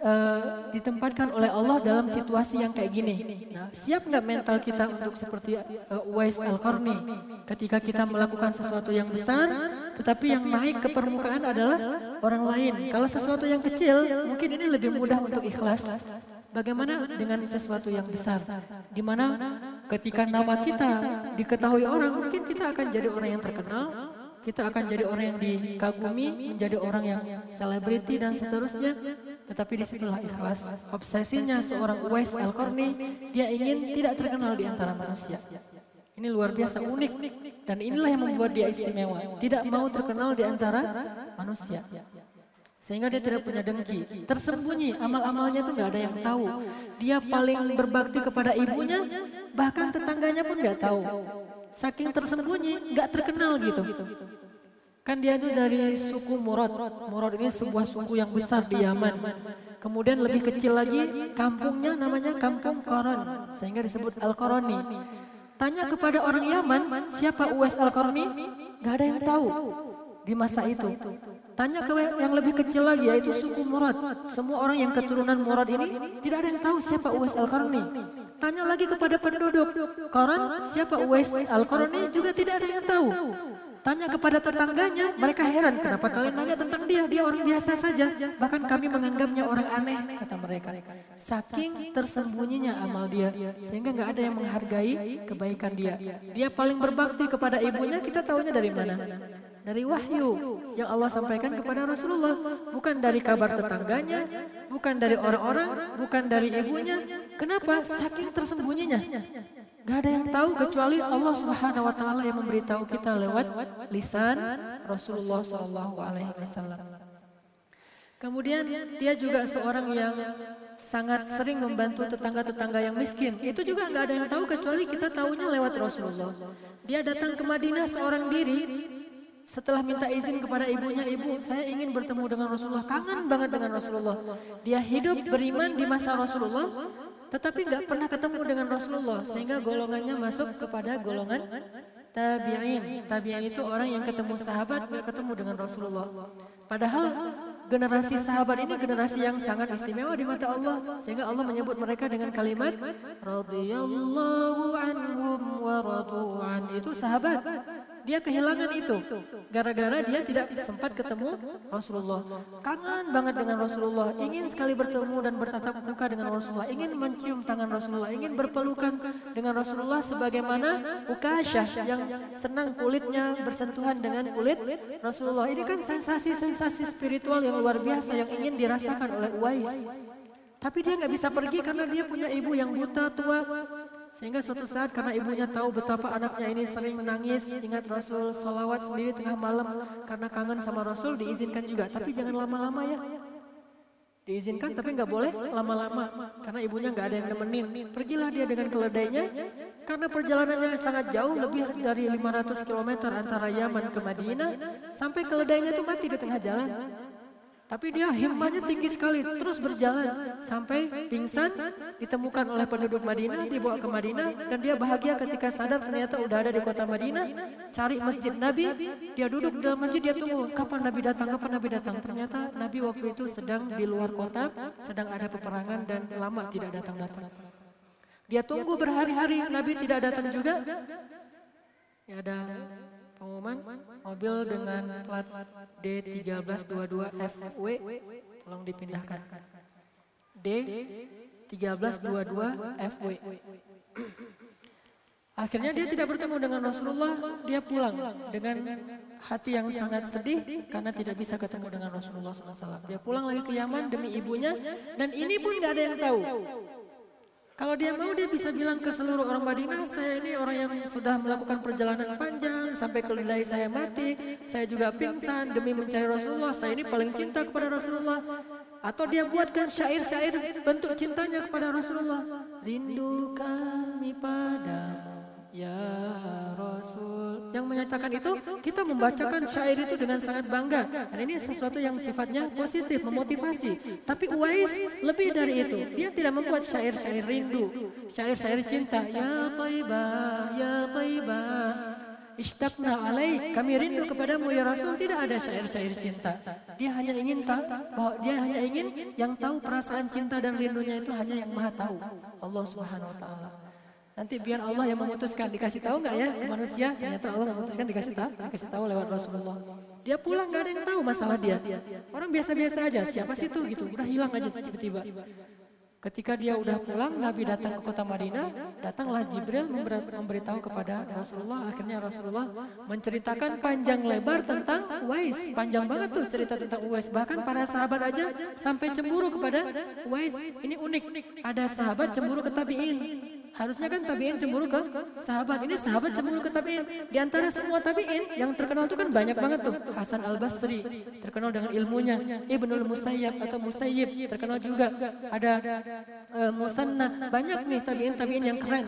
Speaker 1: uh, ditempatkan oleh Allah dalam situasi yang kayak gini. Nah, siap nggak mental kita untuk seperti uh, Uwais Al-Qarni ketika kita melakukan sesuatu yang besar, tetapi yang naik ke permukaan adalah orang lain. Kalau sesuatu yang kecil, mungkin ini lebih mudah untuk ikhlas. Bagaimana dengan sesuatu yang besar? Di mana ketika nama kita diketahui orang, mungkin kita akan jadi orang yang terkenal, kita akan jadi orang yang dikagumi, menjadi orang yang selebriti dan seterusnya. Tetapi di situlah ikhlas. Obsesinya seorang Uwais Al-Qarni, dia ingin tidak terkenal di antara manusia. Ini luar biasa unik dan inilah yang membuat dia istimewa. Tidak mau terkenal di antara manusia. Sehingga dia tidak punya dengki. Tersembunyi, amal-amalnya itu nggak ada yang tahu. Dia paling berbakti kepada ibunya, bahkan tetangganya pun nggak tahu. Saking tersembunyi, nggak terkenal gitu. Kan dia itu dari suku Murad. Murad ini sebuah suku yang besar di Yaman. Kemudian lebih kecil lagi, kampungnya namanya Kampung Koran. Sehingga disebut Al-Korani. Tanya kepada orang Yaman, siapa Uwais Al-Qarni? Gak ada yang tahu di masa itu. Tanya ke yang lebih kecil lagi, yaitu suku Murad. Semua orang yang keturunan Murad ini tidak ada yang tahu siapa Uwais Al-Qarni. Tanya lagi kepada penduduk Koran, siapa Uwais Al-Qarni juga tidak ada yang tahu. Tanya kepada tetangganya, mereka heran kenapa kalian nanya tentang dia, dia orang biasa saja. Bahkan kami menganggapnya orang aneh, kata mereka. Saking tersembunyinya amal dia, sehingga nggak ada yang menghargai kebaikan dia. Dia paling berbakti kepada ibunya, kita tahunya dari mana? Dari wahyu yang Allah sampaikan kepada Rasulullah. Bukan dari kabar tetangganya, bukan dari orang-orang, bukan dari ibunya. Kenapa? Saking tersembunyinya. Gak ada yang tahu kecuali Allah Subhanahu wa taala yang memberitahu kita lewat lisan Rasulullah sallallahu alaihi wasallam. Kemudian dia juga seorang yang sangat sering membantu tetangga-tetangga yang miskin. Itu juga nggak ada yang tahu kecuali kita tahunya lewat Rasulullah. Dia datang ke Madinah seorang diri setelah minta izin kepada ibunya, ibu saya ingin bertemu dengan Rasulullah, kangen banget dengan Rasulullah. Dia hidup beriman di masa Rasulullah, tetapi nggak pernah ketemu dengan Rasulullah sehingga golongannya masuk kepada golongan tabi'in. Tabi'in itu orang yang ketemu sahabat nggak ketemu dengan Rasulullah. Padahal generasi sahabat ini generasi yang sangat istimewa di mata Allah sehingga Allah menyebut mereka dengan kalimat radhiyallahu anhum wa. Itu sahabat. Dia kehilangan itu gara-gara dia tidak sempat ketemu Rasulullah. Kangen banget dengan Rasulullah, ingin sekali bertemu dan bertatap muka dengan Rasulullah, ingin mencium tangan Rasulullah, ingin berpelukan dengan Rasulullah sebagaimana Ukasyah yang senang kulitnya bersentuhan dengan kulit Rasulullah. Ini kan sensasi-sensasi spiritual yang luar biasa yang ingin dirasakan oleh Uwais. Tapi dia nggak bisa pergi karena dia punya ibu yang buta tua sehingga suatu saat karena ibunya tahu betapa anaknya ini sering menangis, ingat Rasul salawat sendiri tengah malam karena kangen sama Rasul diizinkan juga, tapi jangan lama-lama ya. Diizinkan tapi nggak boleh lama-lama karena ibunya nggak ada yang nemenin. Pergilah dia dengan keledainya karena perjalanannya sangat jauh lebih dari 500 km antara Yaman ke Madinah sampai keledainya itu mati di tengah jalan. Tapi dia himmahnya tinggi sekali, terus berjalan. sampai pingsan, ditemukan oleh penduduk Madinah, dibawa ke Madinah, dan dia bahagia ketika sadar ternyata udah ada di kota Madinah, cari masjid Nabi, dia duduk di dalam masjid, dia tunggu, kapan Nabi datang, kapan Nabi datang. Ternyata Nabi waktu itu sedang di luar kota, sedang ada peperangan dan lama tidak datang-datang. Dia tunggu berhari-hari, Nabi tidak datang juga. Ya ada pengumuman mobil dengan plat D1322FW tolong dipindahkan. D1322FW. Akhirnya dia tidak bertemu dengan Rasulullah, dia pulang dengan hati yang sangat sedih karena tidak bisa ketemu dengan Rasulullah SAW. Dia pulang lagi ke Yaman demi ibunya dan ini pun gak ada yang tahu. Kalau dia mau dia bisa bilang ke seluruh orang Madinah, saya ini orang yang sudah melakukan perjalanan panjang sampai keledai saya mati, saya juga pingsan demi mencari Rasulullah, saya ini paling cinta kepada Rasulullah. Atau dia buatkan syair-syair bentuk cintanya kepada Rasulullah. Rindu kami padamu. Ya Rasul. Yang menyatakan itu, kita membacakan syair itu dengan sangat bangga. Dan ini sesuatu yang sifatnya positif, memotivasi. Tapi Uwais lebih dari itu. Dia tidak membuat syair-syair rindu, syair-syair cinta. Ya Taibah, ya Taibah. Ishtaqna alaih, kami rindu kepadamu ya Rasul tidak ada syair-syair cinta. Dia hanya ingin tahu bahwa dia hanya ingin yang tahu perasaan cinta dan rindunya itu hanya yang Maha tahu, Allah Subhanahu wa taala. Nanti biar Allah yang memutuskan dikasih tahu nggak ya ke manusia? Ternyata Allah memutuskan dikasih tahu, dikasih tahu lewat Rasulullah. Dia pulang nggak ada yang tahu masalah dia. Orang biasa-biasa aja. Siapa sih itu gitu? Udah hilang aja tiba-tiba. Ketika dia udah pulang, Nabi datang ke kota Madinah, datanglah Jibril memberitahu kepada Rasulullah. Akhirnya Rasulullah menceritakan panjang lebar tentang Uwais. Panjang banget tuh cerita tentang Uwais. Bahkan para sahabat aja sampai cemburu kepada Uwais. Ini unik. Ada sahabat cemburu ke tabi'in. Harusnya kan tabiin cemburu ke sahabat. Ini sahabat cemburu ke tabiin. Di antara semua tabiin yang terkenal itu kan banyak banget tuh. Hasan Al Basri terkenal dengan ilmunya. Ibnul Musayyab atau Musayyib terkenal juga. Ada uh, Musanna. Banyak nih tabiin tabiin yang keren.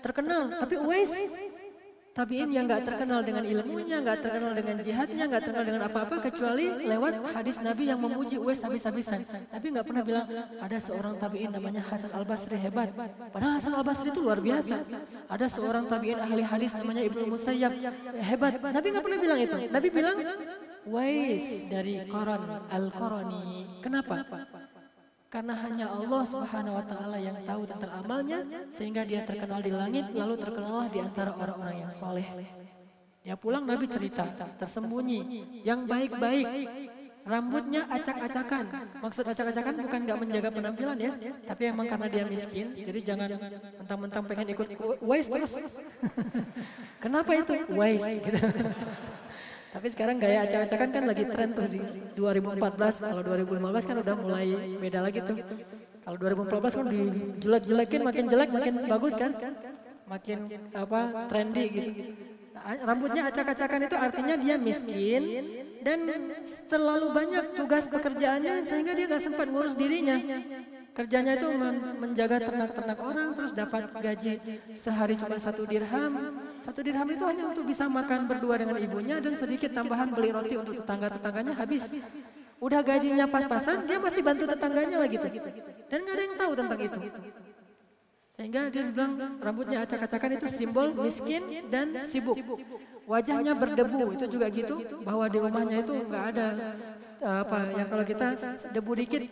Speaker 1: Terkenal. Tapi Uwais Tabiin yang nggak terkenal dengan ilmunya, nggak terkenal dengan jihadnya, nggak terkenal dengan apa-apa kecuali lewat hadis Nabi yang memuji Uwais habis-habisan. Tapi nggak pernah bilang ada seorang tabiin namanya Hasan Al Basri hebat. Padahal Hasan Al Basri itu luar biasa. Ada seorang tabiin ahli hadis namanya Ibnu Musayyab hebat. Nabi nggak pernah bilang itu. Nabi bilang Uwais dari Quran Al-Qarani. Kenapa? Karena hanya Allah Subhanahu wa taala yang tahu tentang amalnya sehingga dia terkenal di langit lalu terkenallah di antara orang-orang yang soleh. Ya pulang Nabi cerita tersembunyi yang baik-baik. rambutnya acak-acakan. Maksud acak-acakan bukan nggak menjaga penampilan ya, tapi emang karena dia miskin, jadi jangan mentang-mentang pengen ikut wise terus. Kenapa itu? wise? Gitu. Tapi sekarang gaya acak-acakan kan lagi tren tuh di 2014. Kalau 2015 kan udah mulai beda lagi tuh. Kalau 2014 kan dijelek-jelekin makin jelek makin bagus kan? Makin apa trendy gitu. Nah, rambutnya acak-acakan itu artinya dia miskin dan terlalu banyak tugas pekerjaannya sehingga dia nggak sempat ngurus dirinya. Kerjanya itu menjaga ternak-ternak orang terus dapat gaji sehari cuma satu dirham satu dirham itu hanya untuk bisa makan berdua dengan ibunya dan sedikit tambahan beli roti untuk tetangga-tetangganya habis. Udah gajinya pas-pasan, dia masih bantu tetangganya lagi tuh. Dan nggak ada yang tahu tentang itu. Sehingga dia bilang rambutnya acak-acakan itu simbol miskin dan sibuk. Wajahnya berdebu, itu juga gitu. Bahwa di rumahnya itu nggak ada apa yang kalau kita debu dikit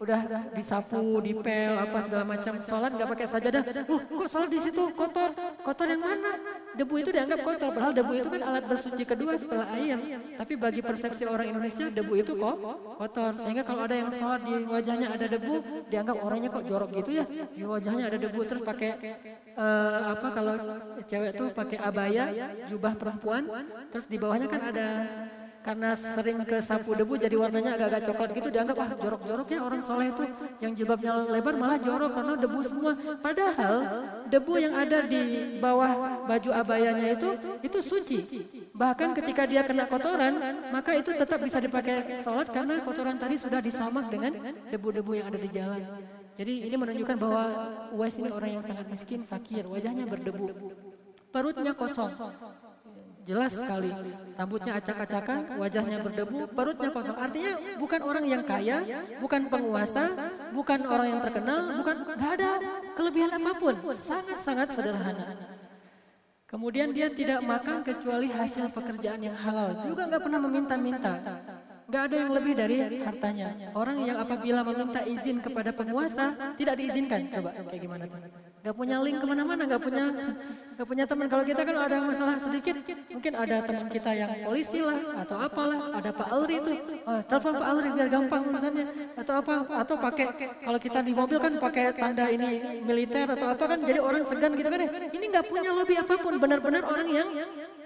Speaker 1: udah disapu, dipel, apa segala macam. Sholat nggak pakai sajadah. Uh, kok sholat di situ kotor? Kotor yang mana? Debu itu dianggap kotor. Padahal debu itu kan alat bersuci kedua setelah air. Tapi bagi persepsi orang Indonesia, debu itu kok kotor. Sehingga kalau ada yang sholat di wajahnya ada debu, dianggap orangnya kok jorok gitu ya. Di wajahnya ada debu terus pakai uh, apa kalau cewek tuh pakai abaya, jubah perempuan, terus di bawahnya kan ada karena sering ke sapu debu jadi warnanya agak-agak coklat gitu dianggap ah jorok-jorok ya orang soleh itu yang jilbabnya lebar malah jorok karena debu semua. Padahal debu yang ada di bawah baju abayanya itu itu suci. Bahkan ketika dia kena kotoran maka itu tetap bisa dipakai sholat karena kotoran tadi sudah disamak dengan debu-debu yang ada di jalan jadi ini menunjukkan bahwa Uwais ini orang yang sangat miskin fakir wajahnya berdebu perutnya kosong Jelas sekali. Rambutnya acak-acakan, wajahnya berdebu, perutnya kosong. Artinya bukan orang yang kaya, bukan penguasa, bukan orang yang terkenal, bukan nggak ada kelebihan apa pun. Sangat-sangat sederhana. Kemudian dia tidak makan kecuali hasil pekerjaan yang halal. Juga nggak pernah meminta-minta. Gak ada yang lebih dari hartanya. Orang yang apabila meminta izin kepada penguasa tidak diizinkan. Coba kayak gimana tuh? Gak punya link ke mana-mana, gak punya gak punya teman. Kalau kita kan ada masalah sedikit, mungkin ada teman kita yang polisi lah atau apalah. Ada Pak Alri itu, oh, telepon Pak Alri biar gampang urusannya. Atau apa? Atau pakai kalau kita di mobil kan pakai tanda ini militer atau apa kan, jadi orang segan gitu kan ya. Ini gak punya lobby apa pun, benar-benar orang yang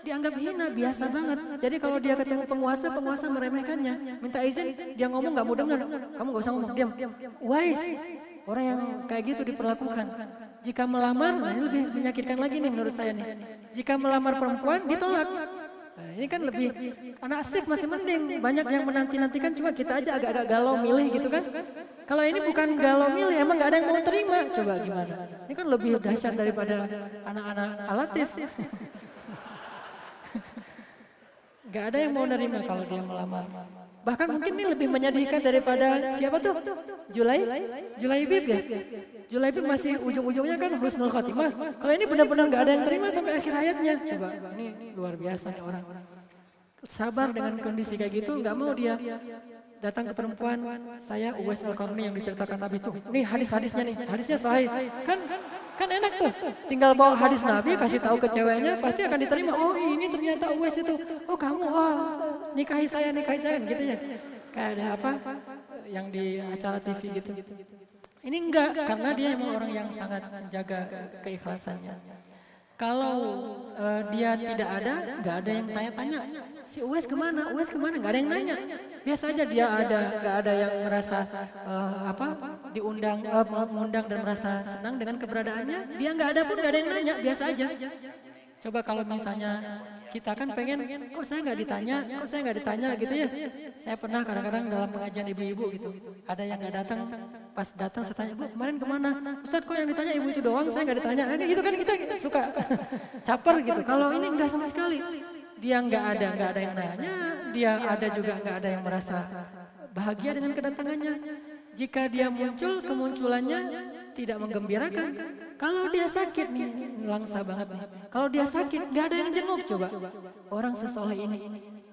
Speaker 1: dianggap hina, biasa banget. Jadi kalau dia ketemu penguasa, penguasa meremehkannya. Minta izin, dia ngomong nggak mau dengar. Kamu nggak usah ngomong, diam. Wise, orang yang kayak gitu diperlakukan. Jika melamar, nah ini lebih menyakitkan lagi nih menurut saya nih. Jika melamar perempuan, ditolak. Nah, ini kan lebih anak asik masih mending. Banyak yang menanti-nantikan cuma kita aja agak-agak galau milih gitu kan. Kalau ini bukan galau milih, emang nggak ada yang mau terima. Coba gimana? Ini kan lebih dahsyat daripada anak-anak alatif. Gak ada yang mau nerima kalau dia melamar. Bahkan mungkin ini lebih menyedihkan daripada siapa tuh? Julai? Julai Bib ya? Julai Bib masih ujung-ujungnya kan husnul khotimah. Kalau ini benar-benar gak ada yang terima sampai akhir hayatnya. Coba, ini luar biasa nih orang. Sabar dengan kondisi kayak gitu, gak mau dia datang ke perempuan, saya Uwais Al-Qarni yang diceritakan Nabi tuh. Nih hadis-hadisnya nih, hadisnya sahih. Kan kan enak tuh. Tinggal bawa hadis Nabi, kasih tahu ke ceweknya, pasti akan diterima. Oh ini ternyata Uwais itu. Oh kamu, oh nikahi saya, nikahi saya, gitu ya. Kayak ada apa yang di acara TV gitu. Ini enggak, karena dia emang orang yang sangat menjaga keikhlasannya. Kalau uh, dia tidak ada, nggak ada yang tanya-tanya. Si Uwais ke mana? Uwais ke mana? Nggak ada yang nanya. Biasa aja dia ada, nggak ada yang merasa uh, apa diundang, uh, mengundang dan merasa senang dengan keberadaannya. Dia nggak ada pun nggak ada yang nanya. Biasa aja. Coba kalau misalnya kita kan pengen, kok saya nggak ditanya, kok saya nggak ditanya? gitu ya. Saya pernah kadang-kadang dalam pengajian ibu-ibu gitu, ada yang nggak datang, pas datang saya tanya, bu kemarin ke mana? Ustadz kok yang ditanya ibu itu doang, saya nggak ditanya. Nah, gitu kan kita suka caper gitu. Kalau ini nggak sama sekali, dia nggak ada, nggak ada yang nanya, dia ada juga nggak ada yang merasa bahagia dengan kedatangannya. Jika dia muncul, kemunculannya tidak menggembirakan. Kalau dia sakit nih, langsa banget nih. Kalau dia sakit, nggak ada yang jenguk coba. Orang sesoleh ini,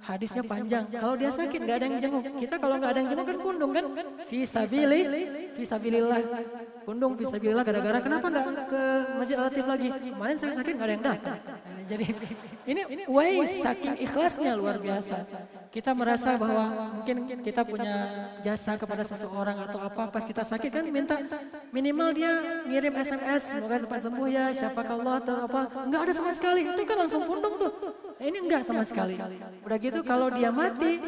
Speaker 1: hadisnya panjang. Kalau dia sakit, nggak ada yang jenguk. Kita kalau nggak ada yang jenguk kan pundung kan? Fisabili, fisabilillah. Pundung fisabilillah gara-gara kenapa nggak ke Masjid Al-Latif lagi? Kemarin saya sakit nggak ada yang datang. Jadi ini way saking ikhlasnya luar biasa. Kita merasa bahwa mungkin kita punya jasa kepada seseorang atau apa. pas kita sakit kan minta minimal dia ngirim SMS semoga cepat sembuh ya siapa Allah atau apa. enggak ada sama sekali. itu kan langsung pundung tuh. Ini enggak sama sekali. udah gitu kalau dia mati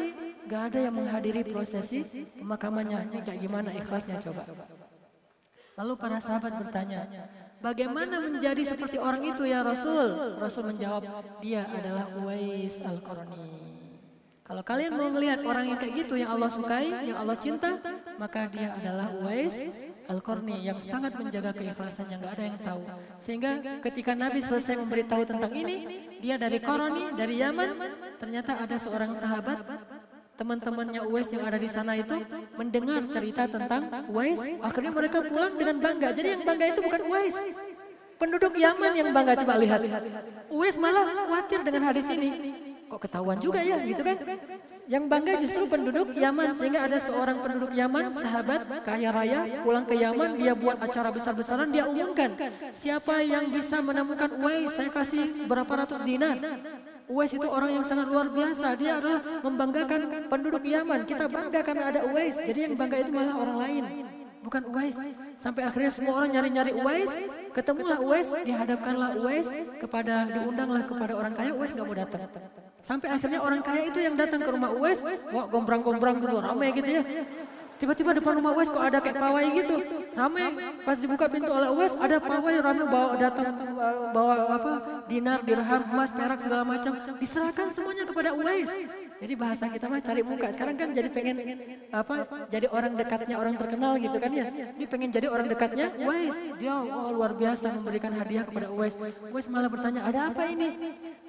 Speaker 1: enggak ada yang menghadiri prosesi pemakamannya. Ini kayak gimana ikhlasnya coba. lalu para sahabat bertanya Bagaimana menjadi seperti orang itu ya Rasul? Rasul? Menjawab, dia adalah Uwais Al-Qarni. Kalau kalian mau melihat orang yang kayak gitu yang Allah sukai, yang Allah cinta, maka dia adalah Uwais Al-Qarni yang sangat menjaga keikhlasan yang gak ada yang tahu. Sehingga ketika Nabi selesai memberitahu tentang ini, dia dari Koroni, dari Yaman, ternyata ada seorang sahabat teman-temannya Uwais yang ada di sana itu mendengar cerita tentang Uwais. Akhirnya mereka pulang dengan bangga. Jadi yang bangga itu bukan Uwais. Penduduk Yaman yang bangga coba lihat. Uwais malah khawatir dengan hadis ini. Kok ketahuan juga ya gitu kan? Yang bangga justru penduduk Yaman sehingga ada seorang penduduk Yaman, sahabat kaya raya pulang ke Yaman, dia buat acara besar-besaran, dia umumkan siapa yang bisa menemukan Uwais, saya kasih berapa ratus dinar. Uwais itu orang yang sangat luar biasa. Dia adalah membanggakan penduduk Yaman. Kita bangga karena ada Uwais. Jadi yang bangga itu malah orang lain. Bukan Uwais. Sampai akhirnya semua orang nyari-nyari Uwais. Ketemulah Uwais. Dihadapkanlah Uwais kepada, diundanglah kepada orang kaya. Uwais gak mau datang. Sampai akhirnya orang kaya itu yang datang ke rumah Uwais. Wah gombrang-gombrang gitu. Ramai gitu ya. Tiba-tiba depan rumah Uwais kok ada kayak pawai gitu. Ramai. Pas dibuka pintu oleh Uwais ada pawai ramai bawa datang bawa apa? Dinar, dirham, emas, perak segala macam. Diserahkan semuanya kepada Uwais. Jadi bahasa kita mah cari muka. Sekarang kan jadi pengen apa? Jadi orang dekatnya orang terkenal gitu kan ya. Ini pengen jadi orang dekatnya Uwais. Dia oh, luar biasa memberikan hadiah kepada Uwais. Uwais malah bertanya, "Ada apa ini?"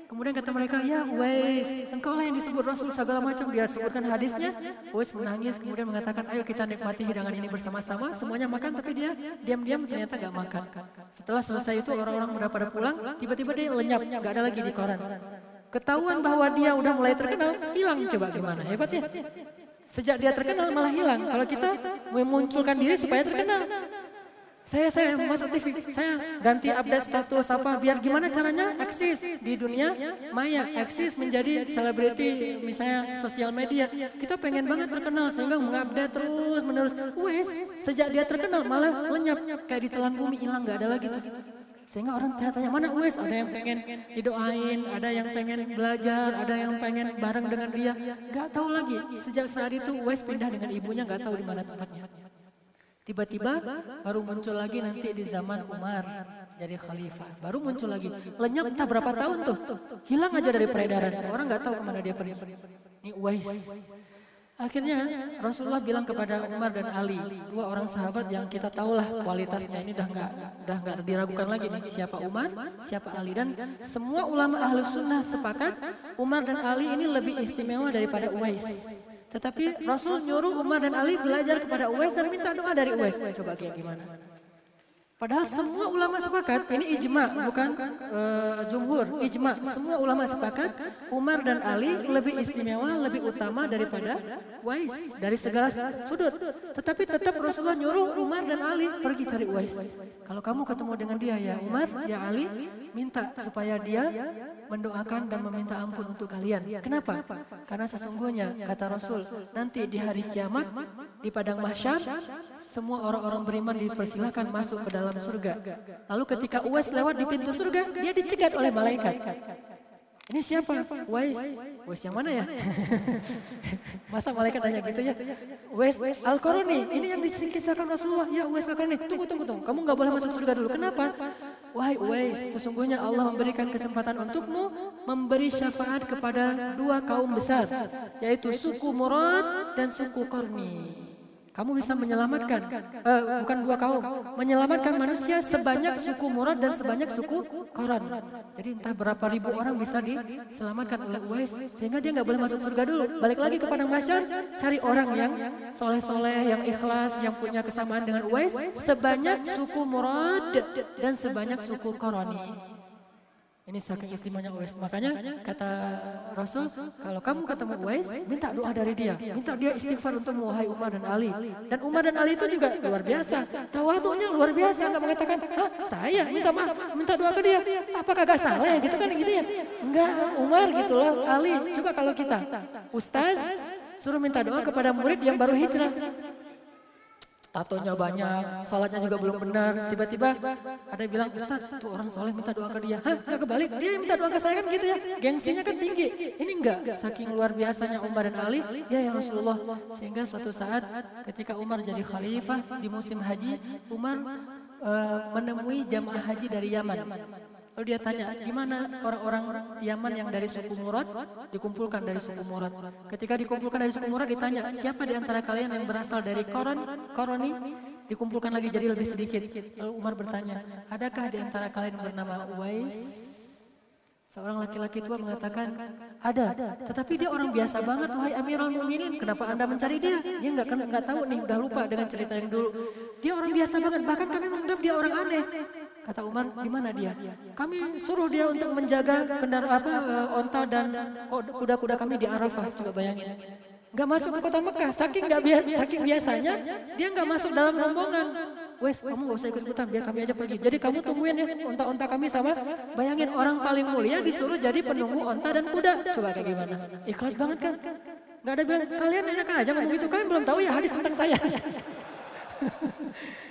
Speaker 1: Kemudian kata mereka, ya Uwais, engkau lah yang disebut Rasul segala macam. Dia sebutkan hadisnya. Uwais menangis kemudian mengatakan, ayo kita nikmati hidangan ini bersama-sama. Semuanya makan tapi dia diam-diam ternyata gak makan. Setelah selesai itu orang-orang udah pada pulang, tiba-tiba dia lenyap, gak ada lagi di koran. Ketahuan bahwa dia udah mulai terkenal, hilang coba gimana, hebat ya. Sejak dia terkenal malah hilang. Kalau kita memunculkan diri supaya terkenal. Saya saya masuk TV, saya ganti update status apa biar gimana caranya eksis di dunia maya, eksis menjadi selebriti misalnya sosial media. Kita pengen banget terkenal sehingga mengupdate terus menerus. Wes, sejak dia terkenal malah lenyap kayak ditelan bumi hilang nggak ada lagi tuh. Sehingga orang tanya mana Wes, ada yang pengen didoain, ada yang pengen belajar, ada yang pengen bareng dengan dia. Gak tahu lagi. Sejak saat itu Wes pindah dengan ibunya, gak tahu di mana tempatnya. Tiba-tiba baru muncul lagi nanti di zaman Umar jadi khalifah. Baru muncul lagi. Lenyap entah berapa tahun tuh. Hilang aja dari peredaran. Orang nggak tahu ke mana dia pergi. Ini Uwais. Akhirnya Rasulullah bilang kepada Umar dan Ali, dua orang sahabat yang kita tahulah kualitasnya ini udah nggak udah nggak diragukan lagi nih siapa Umar, siapa Ali dan semua ulama ahlu sunnah sepakat Umar dan Ali ini lebih istimewa daripada Uwais. Tetapi Rasul nyuruh Umar dan Ali belajar kepada Uwais dan minta doa dari Uwais. Coba kayak gimana? Padahal semua ulama sepakat, ini ijma bukan uh, jumhur, ijma. Semua ulama sepakat Umar dan Ali lebih istimewa, lebih utama daripada Uwais dari segala sudut. Tetapi tetap Rasulullah nyuruh Umar dan Ali pergi cari Uwais. Kalau kamu ketemu dengan dia ya Umar, ya Ali, minta supaya dia mendoakan dan meminta ampun untuk kalian. Kenapa? Karena sesungguhnya kata Rasul, nanti di hari kiamat di padang mahsyar semua orang-orang beriman dipersilakan masuk ke dalam surga. Lalu ketika Uwais lewat di pintu surga, dia dicegat oleh malaikat. Ini siapa? Wais. Wais yang mana ya? Masa malaikat tanya gitu ya? Wais Al-Qarani. Ini yang dikisahkan Rasulullah. Ya Wais Al-Qarani. Tunggu, tunggu, tunggu. Kamu nggak boleh masuk surga dulu. Kenapa? Wahai Wais, sesungguhnya Allah memberikan kesempatan untukmu memberi syafaat kepada dua kaum besar, yaitu suku Murad dan suku Korni. Kamu bisa menyelamatkan, uh, bukan dua kaum, menyelamatkan manusia sebanyak suku Murad dan sebanyak suku Koran. Jadi entah berapa ribu orang bisa diselamatkan oleh Uwais, sehingga dia nggak boleh masuk surga dulu. Balik lagi ke padang masyar, cari orang yang soleh-soleh, yang ikhlas, yang punya kesamaan dengan Uwais, sebanyak suku Murad dan sebanyak suku Korani. Ini saking istimewanya Uwais. Makanya kata Rasul, kalau kamu ketemu Uwais, minta doa dari dia. Minta dia istighfar untuk wahai Umar dan Ali. Dan Umar dan Ali itu juga luar biasa. Tawadunya luar biasa. Enggak mengatakan, Hah, saya minta maaf, minta doa ke dia. Apakah gak salah ya? Gitu kan gitu ya? Enggak, Umar gitu loh, Ali. Coba kalau kita, Ustaz, suruh minta doa kepada murid yang baru hijrah tatonya banyak, sholatnya juga belum benar. Tiba-tiba ada yang bilang, Ustaz, tuh orang soleh minta doa ke dia. Hah, nggak kebalik, dia yang minta doa ke saya kan gitu ya. Gengsinya kan tinggi. Ini enggak, saking luar biasanya Umar dan Ali, ya ya Rasulullah. Sehingga suatu saat ketika Umar jadi khalifah di musim haji, Umar uh, menemui jamaah haji dari Yaman. Lalu dia tanya, gimana orang-orang Yaman yang dari suku Murad dikumpulkan dari suku Murad. Ketika dikumpulkan dari suku Murad ditanya, siapa di antara kalian yang berasal dari Koran, Koroni? Dikumpulkan lagi jadi lebih sedikit. Lalu Umar bertanya, adakah di antara kalian yang bernama Uwais? Seorang laki-laki tua mengatakan, ada. Tetapi dia orang biasa banget, wahai Amirul Mukminin. Kenapa anda mencari dia? Dia nggak nggak tahu nih, udah lupa dengan cerita yang dulu. Dia orang biasa banget, bahkan kami menganggap dia orang aneh. Kata Umar, di mana dia? Kami suruh dia untuk menjaga kendaraan apa uh, onta dan kuda-kuda kami di Arafah. Coba bayangin. Gak masuk ke kota Mekah, saking gak biasa, saking biasanya dia gak masuk dalam rombongan. Wes, kamu gak usah ikut ikutan, biar kami aja pergi. Jadi kamu tungguin ya onta-onta kami sama. Bayangin orang paling mulia disuruh jadi penunggu onta dan kuda. Coba kayak gimana? Ikhlas banget kan? Gak ada bilang kalian enak aja ngomong gitu. Kalian belum tahu ya hadis tentang saya.